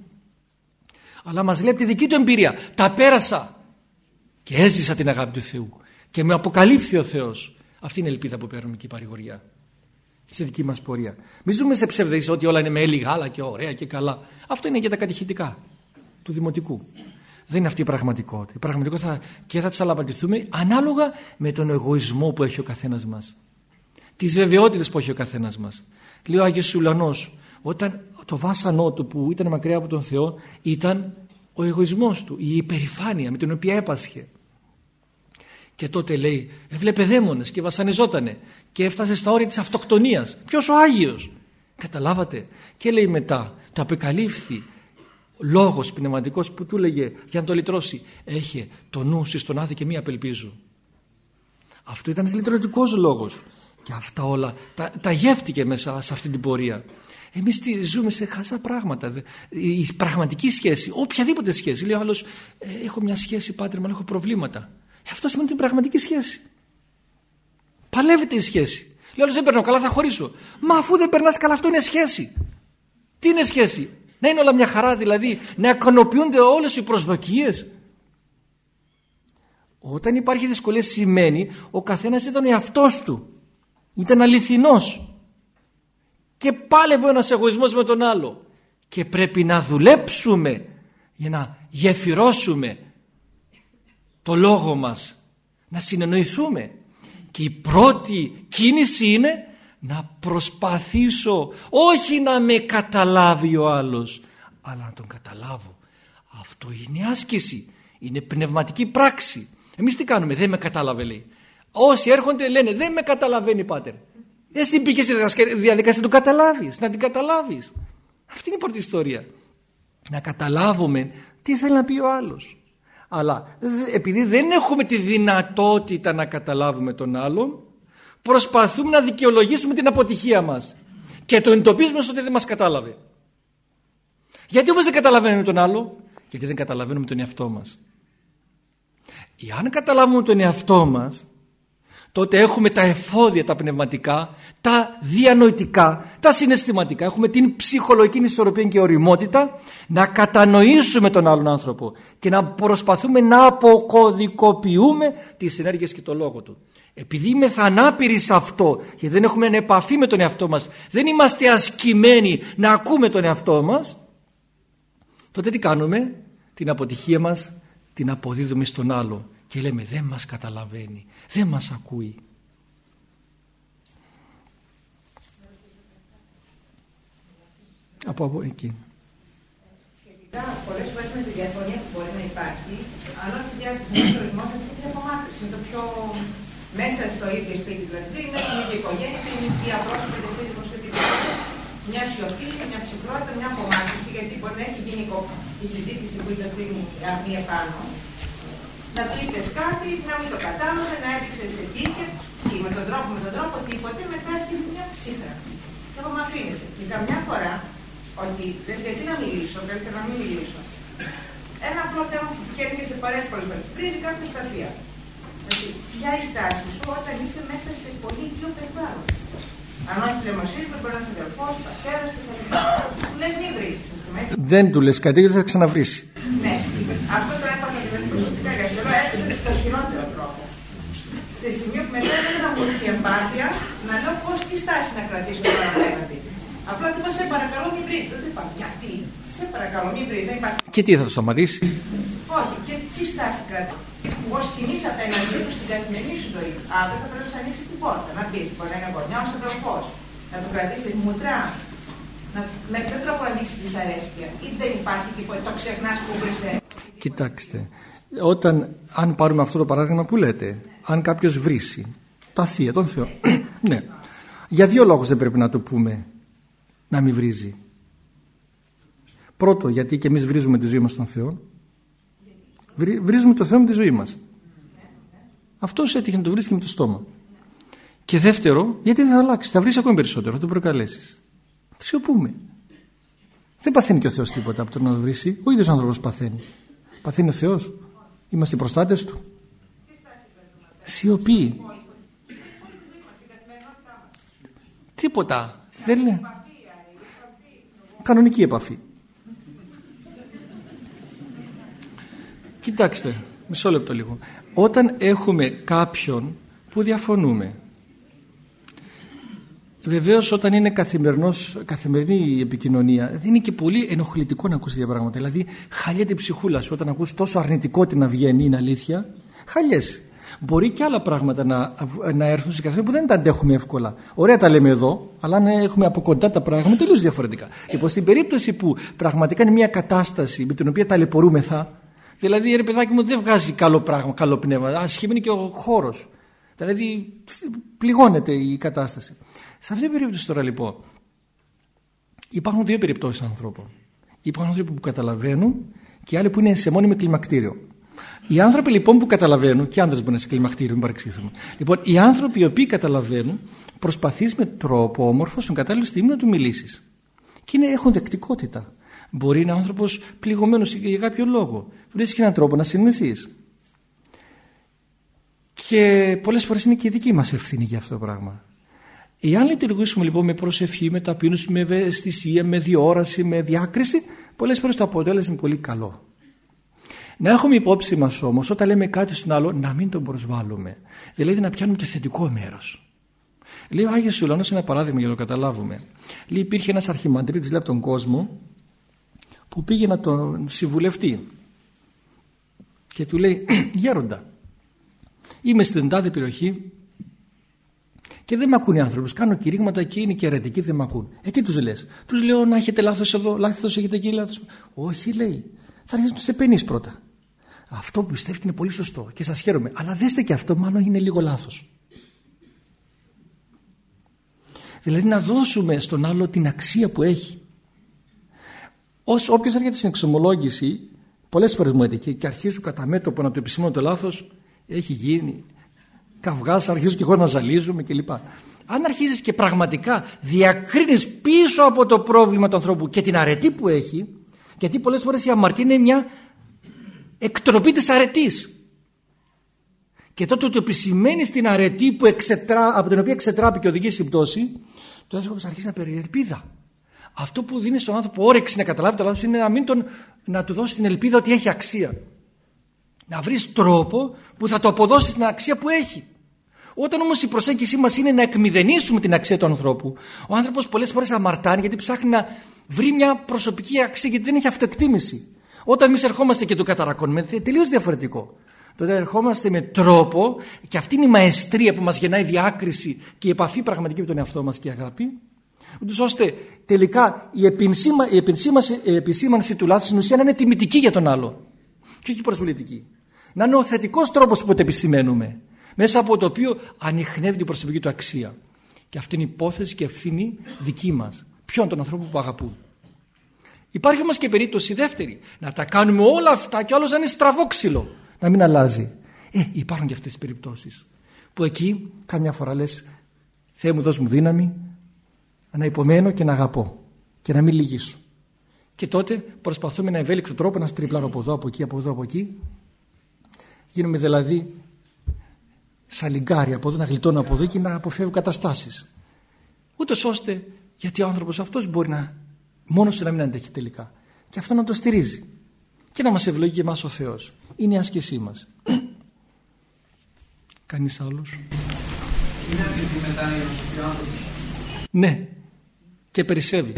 Speaker 2: Αλλά μας λέει τη δική του εμπειρία τα πέρασα και έζησα την αγάπη του Θεού και με αποκαλύφθη ο Θεός αυτή είναι η ελπίδα που παίρνουμε και η παρηγοριά. Στη δική μας πορεία. Μην ζούμε σε ψευδείς ότι όλα είναι με έλλη γάλα και ωραία και καλά. Αυτό είναι για τα κατηχητικά του δημοτικού δεν είναι αυτή η πραγματικότητα. Η πραγματικότητα θα, και θα τις ανάλογα με τον εγωισμό που έχει ο καθένας μας. Τις βεβαιότητες που έχει ο καθένας μας. Λέει ο Άγιος Ουλανός, όταν το βάσανό του που ήταν μακριά από τον Θεό ήταν ο εγωισμός του, η υπερηφάνεια με την οποία έπασχε. Και τότε λέει, έβλεπε δαίμονες και βασανιζότανε και έφτασε στα όρια της αυτοκτονίας. Ποιος ο Άγιος; Καταλάβατε. Και λέει μετά, το απεκαλύφθη λόγος πνευματικός που του έλεγε για να το λυτρώσει. Έχει το νου σου στον άδη και μία απελπίζω. Αυτό ήταν λυτρωτικός λόγος. Και αυτά όλα τα, τα γεύτηκε μέσα σε αυτή την πορεία. Εμείς ζούμε σε χαζά πράγματα. Η πραγματική σχέση οποιαδήποτε σχέση. Λέει ο άλλος ε, έχω μια σχέση πάτερ αλλά έχω προβλήματα ε, αυτό σημαίνει την πραγματική σχέση. Παλεύεται η σχέση. Λέει ο άλλος δεν περνώ καλά θα χωρίσω μα αφού δεν περνάς καλά αυτό είναι σχέση. Τι είναι σχέση; Να είναι όλα μια χαρά δηλαδή, να ικανοποιούνται όλες οι προσδοκίες. Όταν υπάρχει δυσκολία σημαίνει ο καθένας ήταν ο εαυτός του. Ήταν αληθινός. Και πάλευε ο ένας εγωισμός με τον άλλο. Και πρέπει να δουλέψουμε για να γεφυρώσουμε το λόγο μας. Να συνεννοηθούμε. Και η πρώτη κίνηση είναι να προσπαθήσω όχι να με καταλάβει ο άλλος αλλά να τον καταλάβω. Αυτό είναι άσκηση. Είναι πνευματική πράξη. Εμείς τι κάνουμε, δεν με κατάλαβε λέει. Όσοι έρχονται λένε δεν με καταλαβαίνει πάτερ. Εσύ πήγε στη διαδικασία να το καταλάβεις, να την καταλάβεις. Αυτή είναι η πρώτη ιστορία. Να καταλάβουμε τι θέλει να πει ο άλλος. Αλλά επειδή δεν έχουμε τη δυνατότητα να καταλάβουμε τον άλλον, προσπαθούμε να δικαιολογήσουμε την αποτυχία μας. Και το εντοπίζουμε στο ότι δεν μας κατάλαβε. Γιατί όμως δεν καταλαβαίνουμε τον άλλο, γιατί δεν καταλαβαίνουμε τον εαυτό μας. Εάν καταλάβουμε τον εαυτό μας, τότε έχουμε τα εφόδια τα πνευματικά, τα διανοητικά, τα συναισθηματικά. Έχουμε την ψυχολογική ισορροπία και οριμότητα να κατανοήσουμε τον άλλον άνθρωπο και να προσπαθούμε να αποκωδικοποιούμε τις ενέργειες και το λόγο του. Επειδή είμαι θανάπηροι σε αυτό και δεν έχουμε επαφή με τον εαυτό μας, δεν είμαστε ασκημένοι να ακούμε τον εαυτό μας, τότε τι κάνουμε, την αποτυχία μας την αποδίδουμε στον άλλο και λέμε δεν μας καταλαβαίνει, δεν μας ακούει. Από, από εκεί.
Speaker 4: Σχετικά πολλές φορές με τη διαφωνία που μπορεί να υπάρχει, αν όχι διάσταση με το ρυθμό, είναι απομάκρυνση. Είναι το πιο μέσα στο ίδιο σπίτι δηλαδή, είναι την ίδια οικογένεια, την ίδια πρόσωπη, τη ίδια μια σιωπή και μια ψυχρότητα, μια απομάκρυνση, γιατί μπορεί να έχει γίνει η συζήτηση που ήταν πριν μία πάνω. Να του είπες κάτι, να μην το κατάλαβε, να έδειξε εκεί και με τον τρόπο, με τον τρόπο, τίποτε, μετά έρχεται μια ψύχρα. Και απομακρύνεσαι. Και καμιά φορά, ότι δεν γιατί να μιλήσω, καλύτερα να μην μιλήσω. Ένα απλό θέμα που βγαίνει και σε παρέες πολλές φορές. Πρίζει κάποιος στα θεία. Δηλαδή, ποια η στάση σου όταν είσαι μέσα σε πολύ ίδιο περιβάλλον. Αν όχι λαιμοσύνη, μπορεί να είσαι αδερφό, πατέρας κτλ. Του λες μην βρεις.
Speaker 2: Δεν του λες κάτι γιατί θα ξαναβρεις.
Speaker 4: Ναι. Αυτό το έπαθα δηλαδή προσωπικά γιατί εδώ έρχεται στο χειρότερο τρόπο. Σε σημείο που μετά δεν να μπορεί και εμπάθεια να λέω πώς τι στάση να κρατήσω τώρα απέναντι. Απλά του είπα σε παρακαλώ μην βρεις. Δεν του είπα γιατί; Σε παρακαλώ μην βρεις.
Speaker 2: Και τι θα το σταματήσεις;
Speaker 4: Όχι. Και τι στάση κρατήσει. Ω κοινή απέναντι τους στην καθημερινή σου ζωή. Αύριο θα πρέπει να ανοίξεις την πόρτα. Να πεις: Μπορεί να είναι γονιά, ο αδερφό. Να του κρατήσεις μουτρά. Να, με ποιο τρόπο να ανοίξεις τη δυσαρέσκεια. Ή δεν υπάρχει τίποτα. Το ξεχνάς που βρίσκεται.
Speaker 2: Κοιτάξτε. Όταν, αν πάρουμε αυτό το παράδειγμα που λέτε, αν κάποιος βρίσει τα θεία, τον Θεό. ναι. Για δύο λόγους δεν πρέπει να το πούμε να μην βρίζει. Πρώτο, γιατί και εμείς βρίζουμε τη ζωή μας στον Θεό βρίζουμε το Θεό με τη ζωή μας. Αυτός έτυχε να το βρίσκει με το στόμα. Και δεύτερο, γιατί δεν θα αλλάξεις, θα βρεις ακόμη περισσότερο, θα το προκαλέσεις. Σιωπούμε. Δεν παθαίνει και ο Θεός τίποτα από το να το βρει. Ο ίδιος άνθρωπος παθαίνει. Παθαίνει ο Θεός. Είμαστε προστάτες του. Σιωπή. Τίποτα. Δεν λέει. Κανονική επαφή. Κοιτάξτε, μισό λεπτό λίγο. Όταν έχουμε κάποιον που διαφωνούμε, Βεβαίως, όταν είναι καθημερινός, καθημερινή η επικοινωνία, είναι και πολύ ενοχλητικό να ακούσει τέτοια πράγματα. Δηλαδή, χαλιέται η ψυχούλα σου όταν ακούς τόσο αρνητικό να βγαίνει, είναι αλήθεια. Χαλιέσαι. Μπορεί και άλλα πράγματα να, να έρθουν σε καθημερινή που δεν τα αντέχουμε εύκολα. Ωραία τα λέμε εδώ, αλλά αν έχουμε από κοντά τα πράγματα τελείως διαφορετικά. Λοιπόν, στην περίπτωση που πραγματικά είναι μια κατάσταση με την οποία ταλαιπωρούμεθα, Δηλαδή, ρε παιδάκι μου, δεν βγάζει καλό πράγμα, καλό πνεύμα. Ασχήμη είναι και ο χώρος. Δηλαδή, πληγώνεται η κατάσταση. Σε αυτή την περίπτωση τώρα λοιπόν, υπάρχουν δύο περιπτώσεις ανθρώπων. Υπάρχουν άνθρωποι που καταλαβαίνουν και άλλοι που είναι σε μόνιμο κλιμακτήριο. Οι άνθρωποι λοιπόν που καταλαβαίνουν, και άντρε μπορεί να είναι σε κλιμακτήριο, μην παρεξηγηθούμε. Λοιπόν, οι άνθρωποι οι οποίοι καταλαβαίνουν, προσπαθείς με τρόπο όμορφο, στον κατάλληλο στιγμή να του μιλήσεις. Και είναι, έχουν δεκτικότητα. Μπορεί να είναι άνθρωπος πληγωμένος για κάποιο λόγο. Βρίσκεις έναν τρόπο να συνεννοηθεί. Και πολλές φορές είναι και η δική μας ευθύνη για αυτό το πράγμα. Εάν λειτουργήσουμε λοιπόν με προσευχή, με ταπείνωση, με ευαισθησία, με διόραση, με διάκριση, πολλές φορές το αποτέλεσμα είναι πολύ καλό. Να έχουμε υπόψη μας όμως όταν λέμε κάτι στον άλλο να μην τον προσβάλλουμε. Δηλαδή να πιάνουμε το θετικό μέρος. Λέει ο Άγιος Ιουλανός ένα παράδειγμα για να το καταλάβουμε. Λέει υπήρχε ένας αρχιμαντρίτης λέει από τον κόσμο που πήγε να τον συμβουλευτεί και του λέει γέροντα είμαι στην τάδε περιοχή και δεν με ακούν οι άνθρωποι. Κάνω κηρύγματα και είναι και αιρετικοί, δεν με ακούν. Ε, τι τους λες; Τους λέω να έχετε λάθος εδώ, λάθος έχετε εκεί, λάθος. Όχι, λέει. Θα αρχίσει να τους επενεί πρώτα. Αυτό που πιστεύετε είναι πολύ σωστό και σας χαίρομαι. Αλλά δέστε και αυτό, μάλλον είναι λίγο λάθος. Δηλαδή να δώσουμε στον άλλο την αξία που έχει. Όποιος έρχεται στην εξομολόγηση, πολλές φορές μου έτυχε και αρχίζω κατά μέτωπο να του επισημώνω το λάθος, έχει γίνει καυγάς, αρχίζω και εγώ να ζαλίζουμε κλπ. Αν αρχίζεις και πραγματικά διακρίνεις πίσω από το πρόβλημα του ανθρώπου και την αρετή που έχει, γιατί πολλές φορές η αμαρτία είναι μια εκτροπή της αρετής. Και τότε το επισημαίνει την αρετή που εξετρά, από την οποία εξετράπει και οδηγεί στην πτώση, το άνθρωπος αρχίζει να περιέλπιδα. Ελπίδα. Αυτό που δίνεις στον άνθρωπο όρεξη να καταλάβει το λάθος είναι να, μην τον, να του δώσεις την ελπίδα ότι έχει αξία. Να βρεις τρόπο που θα το αποδώσεις την αξία που έχει. Όταν όμως η προσέγγιση μας είναι να εκμηδενήσουμε την αξία του ανθρώπου, ο άνθρωπος πολλές φορές αμαρτάνει γιατί ψάχνει να βρει μια προσωπική αξία γιατί δεν έχει αυτοεκτίμηση. Όταν εμείς ερχόμαστε και το καταρακώνουμε, είναι τελείως διαφορετικό. Τότε ερχόμαστε με τρόπο και αυτή είναι η μαεστρία που μας γεννάει διάκριση και η επαφή πραγματική με τον εαυτό μας και η αγάπη. Ούτως ώστε τελικά η, επισήμα, η, η επισήμανση του λάθους στην ουσία να είναι τιμητική για τον άλλο και όχι προσβλητική. Να είναι ο θετικός τρόπος που το επισημαίνουμε μέσα από το οποίο ανοιχνεύει την προσωπική του αξία. Και αυτή είναι η υπόθεση και ευθύνη δική μας. Ποιον τον ανθρώπο που αγαπούν. Υπάρχει όμως και περίπτωση δεύτερη. Να τα κάνουμε όλα αυτά και όλο να είναι στραβόξυλο. Να μην αλλάζει. Ε, υπάρχουν και αυτές τις περιπτώσεις. Που εκεί καμιά φορά λες, Θεέ μου δώσ' μου δύναμη να υπομένω και να αγαπώ και να μην λυγίσω. Και τότε προσπαθούμε να ευέλικτο τρόπο να στριπλάρω από εδώ, από εκεί, από εδώ, από εκεί. Γίνομαι δηλαδή σαλιγκάρι από εδώ, να γλιτώνω από εδώ και να αποφεύγω καταστάσεις. Ούτως ώστε, γιατί ο άνθρωπος αυτός μπορεί να μόνος του να μην αντέχει τελικά. Και αυτό να το στηρίζει. Και να μας ευλογεί και εμάς ο Θεός. Είναι η άσκησή μας. Κανείς άλλος;
Speaker 5: Είναι μετά
Speaker 2: Ναι. Και περισσεύει.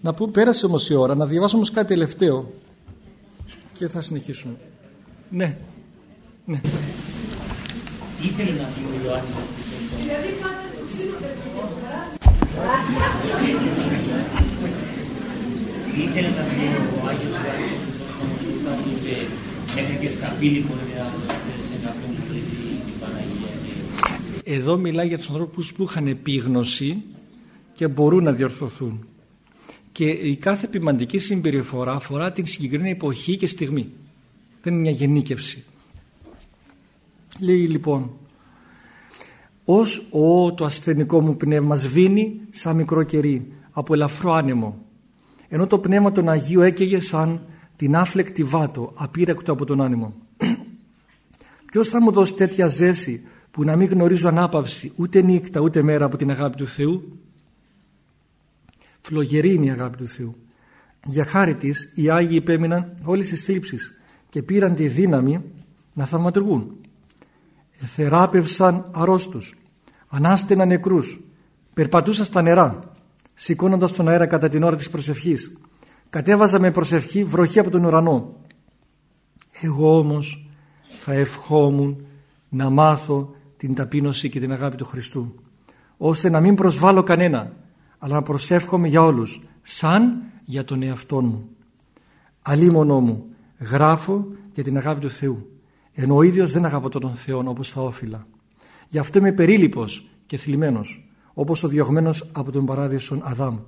Speaker 2: Να πούμε, πέρασε όμως η ώρα, να διαβάσω όμως κάτι τελευταίο και θα συνεχίσουμε. Ναι. Ναι.
Speaker 6: Τι ήθελε να πει ο Ιωάννης. Δηλαδή πάτε Τι ήθελε να πει ο Άγιος Ιωάννης όταν είπε μέχρι και σκαπίλικο είναι σε να πούμε την Παναγία.
Speaker 2: Εδώ μιλάει για τους ανθρώπους που είχαν επίγνωση και μπορούν να διορθωθούν. Και η κάθε ποιμαντική συμπεριφορά αφορά την συγκεκριμένη εποχή και στιγμή. Δεν είναι μια γενίκευση. Λέει λοιπόν «Ως ο, το ασθενικό μου πνεύμα σβήνει σαν μικρό κερί από ελαφρό άνεμο ενώ το πνεύμα των Αγίου έκαιγε σαν την άφλεκτη βάτο απείρεκτο από τον άνεμο. Ποιος θα μου δώσει τέτοια ζέση που να μην γνωρίζω ανάπαυση ούτε νύχτα ούτε μέρα από την αγάπη του Θεού. Φλογερή είναι η αγάπη του Θεού. Για χάρη της οι Άγιοι υπέμειναν όλες τις θλίψεις και πήραν τη δύναμη να θαυματουργούν θεράπευσαν αρρώστους, ανάστεναν νεκρούς, περπατούσαν στα νερά, σηκώνοντας τον αέρα κατά την ώρα της προσευχής. Κατέβαζα με προσευχή βροχή από τον ουρανό. Εγώ όμως θα ευχόμουν να μάθω την ταπείνωση και την αγάπη του Χριστού, ώστε να μην προσβάλλω κανένα, αλλά να προσεύχομαι για όλους, σαν για τον εαυτό μου. Αλίμονό μου, γράφω για την αγάπη του Θεού ενώ ο ίδιος δεν αγαπώ τον Θεό όπως θα όφιλα. Γι' αυτό είμαι περίλυπος και θλιμμένος, όπως ο διωγμένος από τον παράδεισον Αδάμ.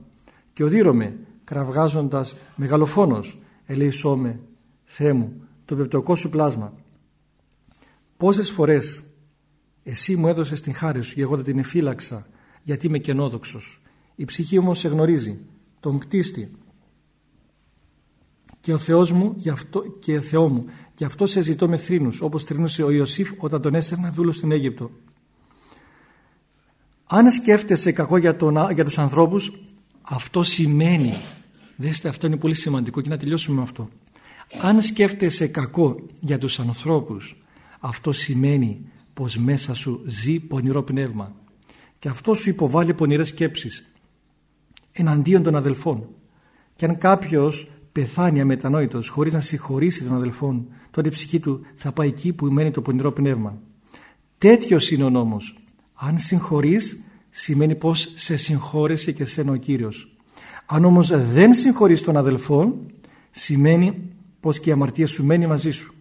Speaker 2: Και οδύρωμαι, κραυγάζοντας μεγαλοφόνος, ελεησόμε, Θεέ μου, το πεπτοκό σου πλάσμα. Πόσες φορές εσύ μου έδωσες την χάρη σου και εγώ δεν την εφύλαξα, γιατί είμαι κενόδοξος. Η ψυχή όμως σε γνωρίζει, τον κτίστη, και ο Θεός μου γι αυτό, και Θεό μου γι' αυτό σε ζητώ με θρήνους όπως θρήνωσε ο Ιωσήφ όταν τον έστελνα δούλος στην Αίγυπτο. Αν σκέφτεσαι κακό για, τον, για τους ανθρώπους αυτό σημαίνει δέστε αυτό είναι πολύ σημαντικό και να τελειώσουμε με αυτό. Αν σκέφτεσαι κακό για τους ανθρώπους, αυτό σημαίνει πως μέσα σου ζει πονηρό πνεύμα και αυτό σου υποβάλλει πονηρές σκέψεις εναντίον των αδελφών. Και αν κάποιος πεθάνει αμετανόητος χωρίς να συγχωρήσει τον αδελφόν, τότε η ψυχή του θα πάει εκεί που μένει το πονηρό πνεύμα. Τέτοιος είναι ο νόμος. Αν συγχωρείς, σημαίνει πως σε συγχώρεσε και σένα ο Κύριος. Αν όμως δεν συγχωρείς τον αδελφόν, σημαίνει πως και η αμαρτία σου μένει μαζί σου.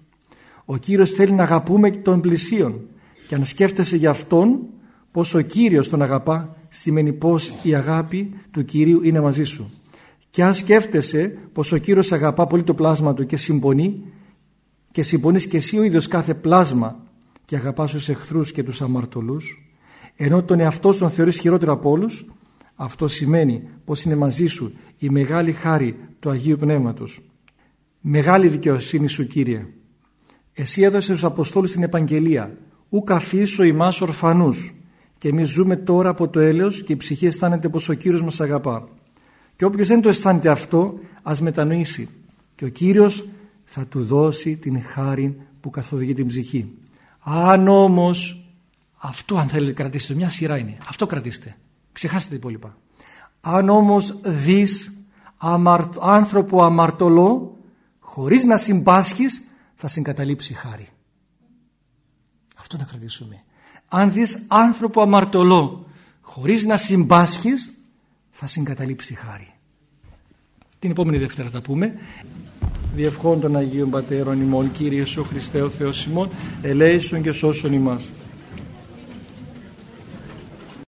Speaker 2: Ο Κύριος θέλει να αγαπούμε τον πλησίον και αν σκέφτεσαι για Αυτόν πως ο Κύριος τον αγαπά σημαίνει πως η αγάπη του Κυρίου είναι μαζί σου. Και αν σκέφτεσαι πως ο Κύριος αγαπά πολύ το πλάσμα του και συμπονεί και συμπονείς και εσύ ο ίδιος κάθε πλάσμα και αγαπάς τους εχθρούς και τους αμαρτωλούς ενώ τον εαυτό τον θεωρείς χειρότερο από όλους αυτό σημαίνει πως είναι μαζί σου η μεγάλη χάρη του Αγίου Πνεύματος. Μεγάλη δικαιοσύνη σου Κύριε. Εσύ έδωσες στους Αποστόλους την Επαγγελία ου αφήσω ημάς ορφανούς και εμείς ζούμε τώρα από το έλεος και η ψυχή αισθάνεται πως ο Κύριος μας αγαπά. Και όποιος δεν το αισθάνεται αυτό ας μετανοήσει και ο Κύριος θα του δώσει την χάρη που καθοδηγεί την ψυχή. Αν όμως αυτό αν θέλετε κρατήστε μια σειρά είναι αυτό κρατήστε ξεχάστε τα υπόλοιπα. Αν όμως δεις άνθρωπο αμαρτωλό χωρίς να συμπάσχεις θα συγκαταλείψει χάρη. Αυτό να κρατήσουμε. Αν δεις άνθρωπο αμαρτωλό χωρίς να συμπάσχεις θα συγκαταλείψει χάρη. Την επόμενη Δευτέρα θα πούμε. Διευχών των Αγίων Πατέρων ημών Κύριε Σου Χριστέ ο Θεός ημών ελέησον και σώσον ημάς.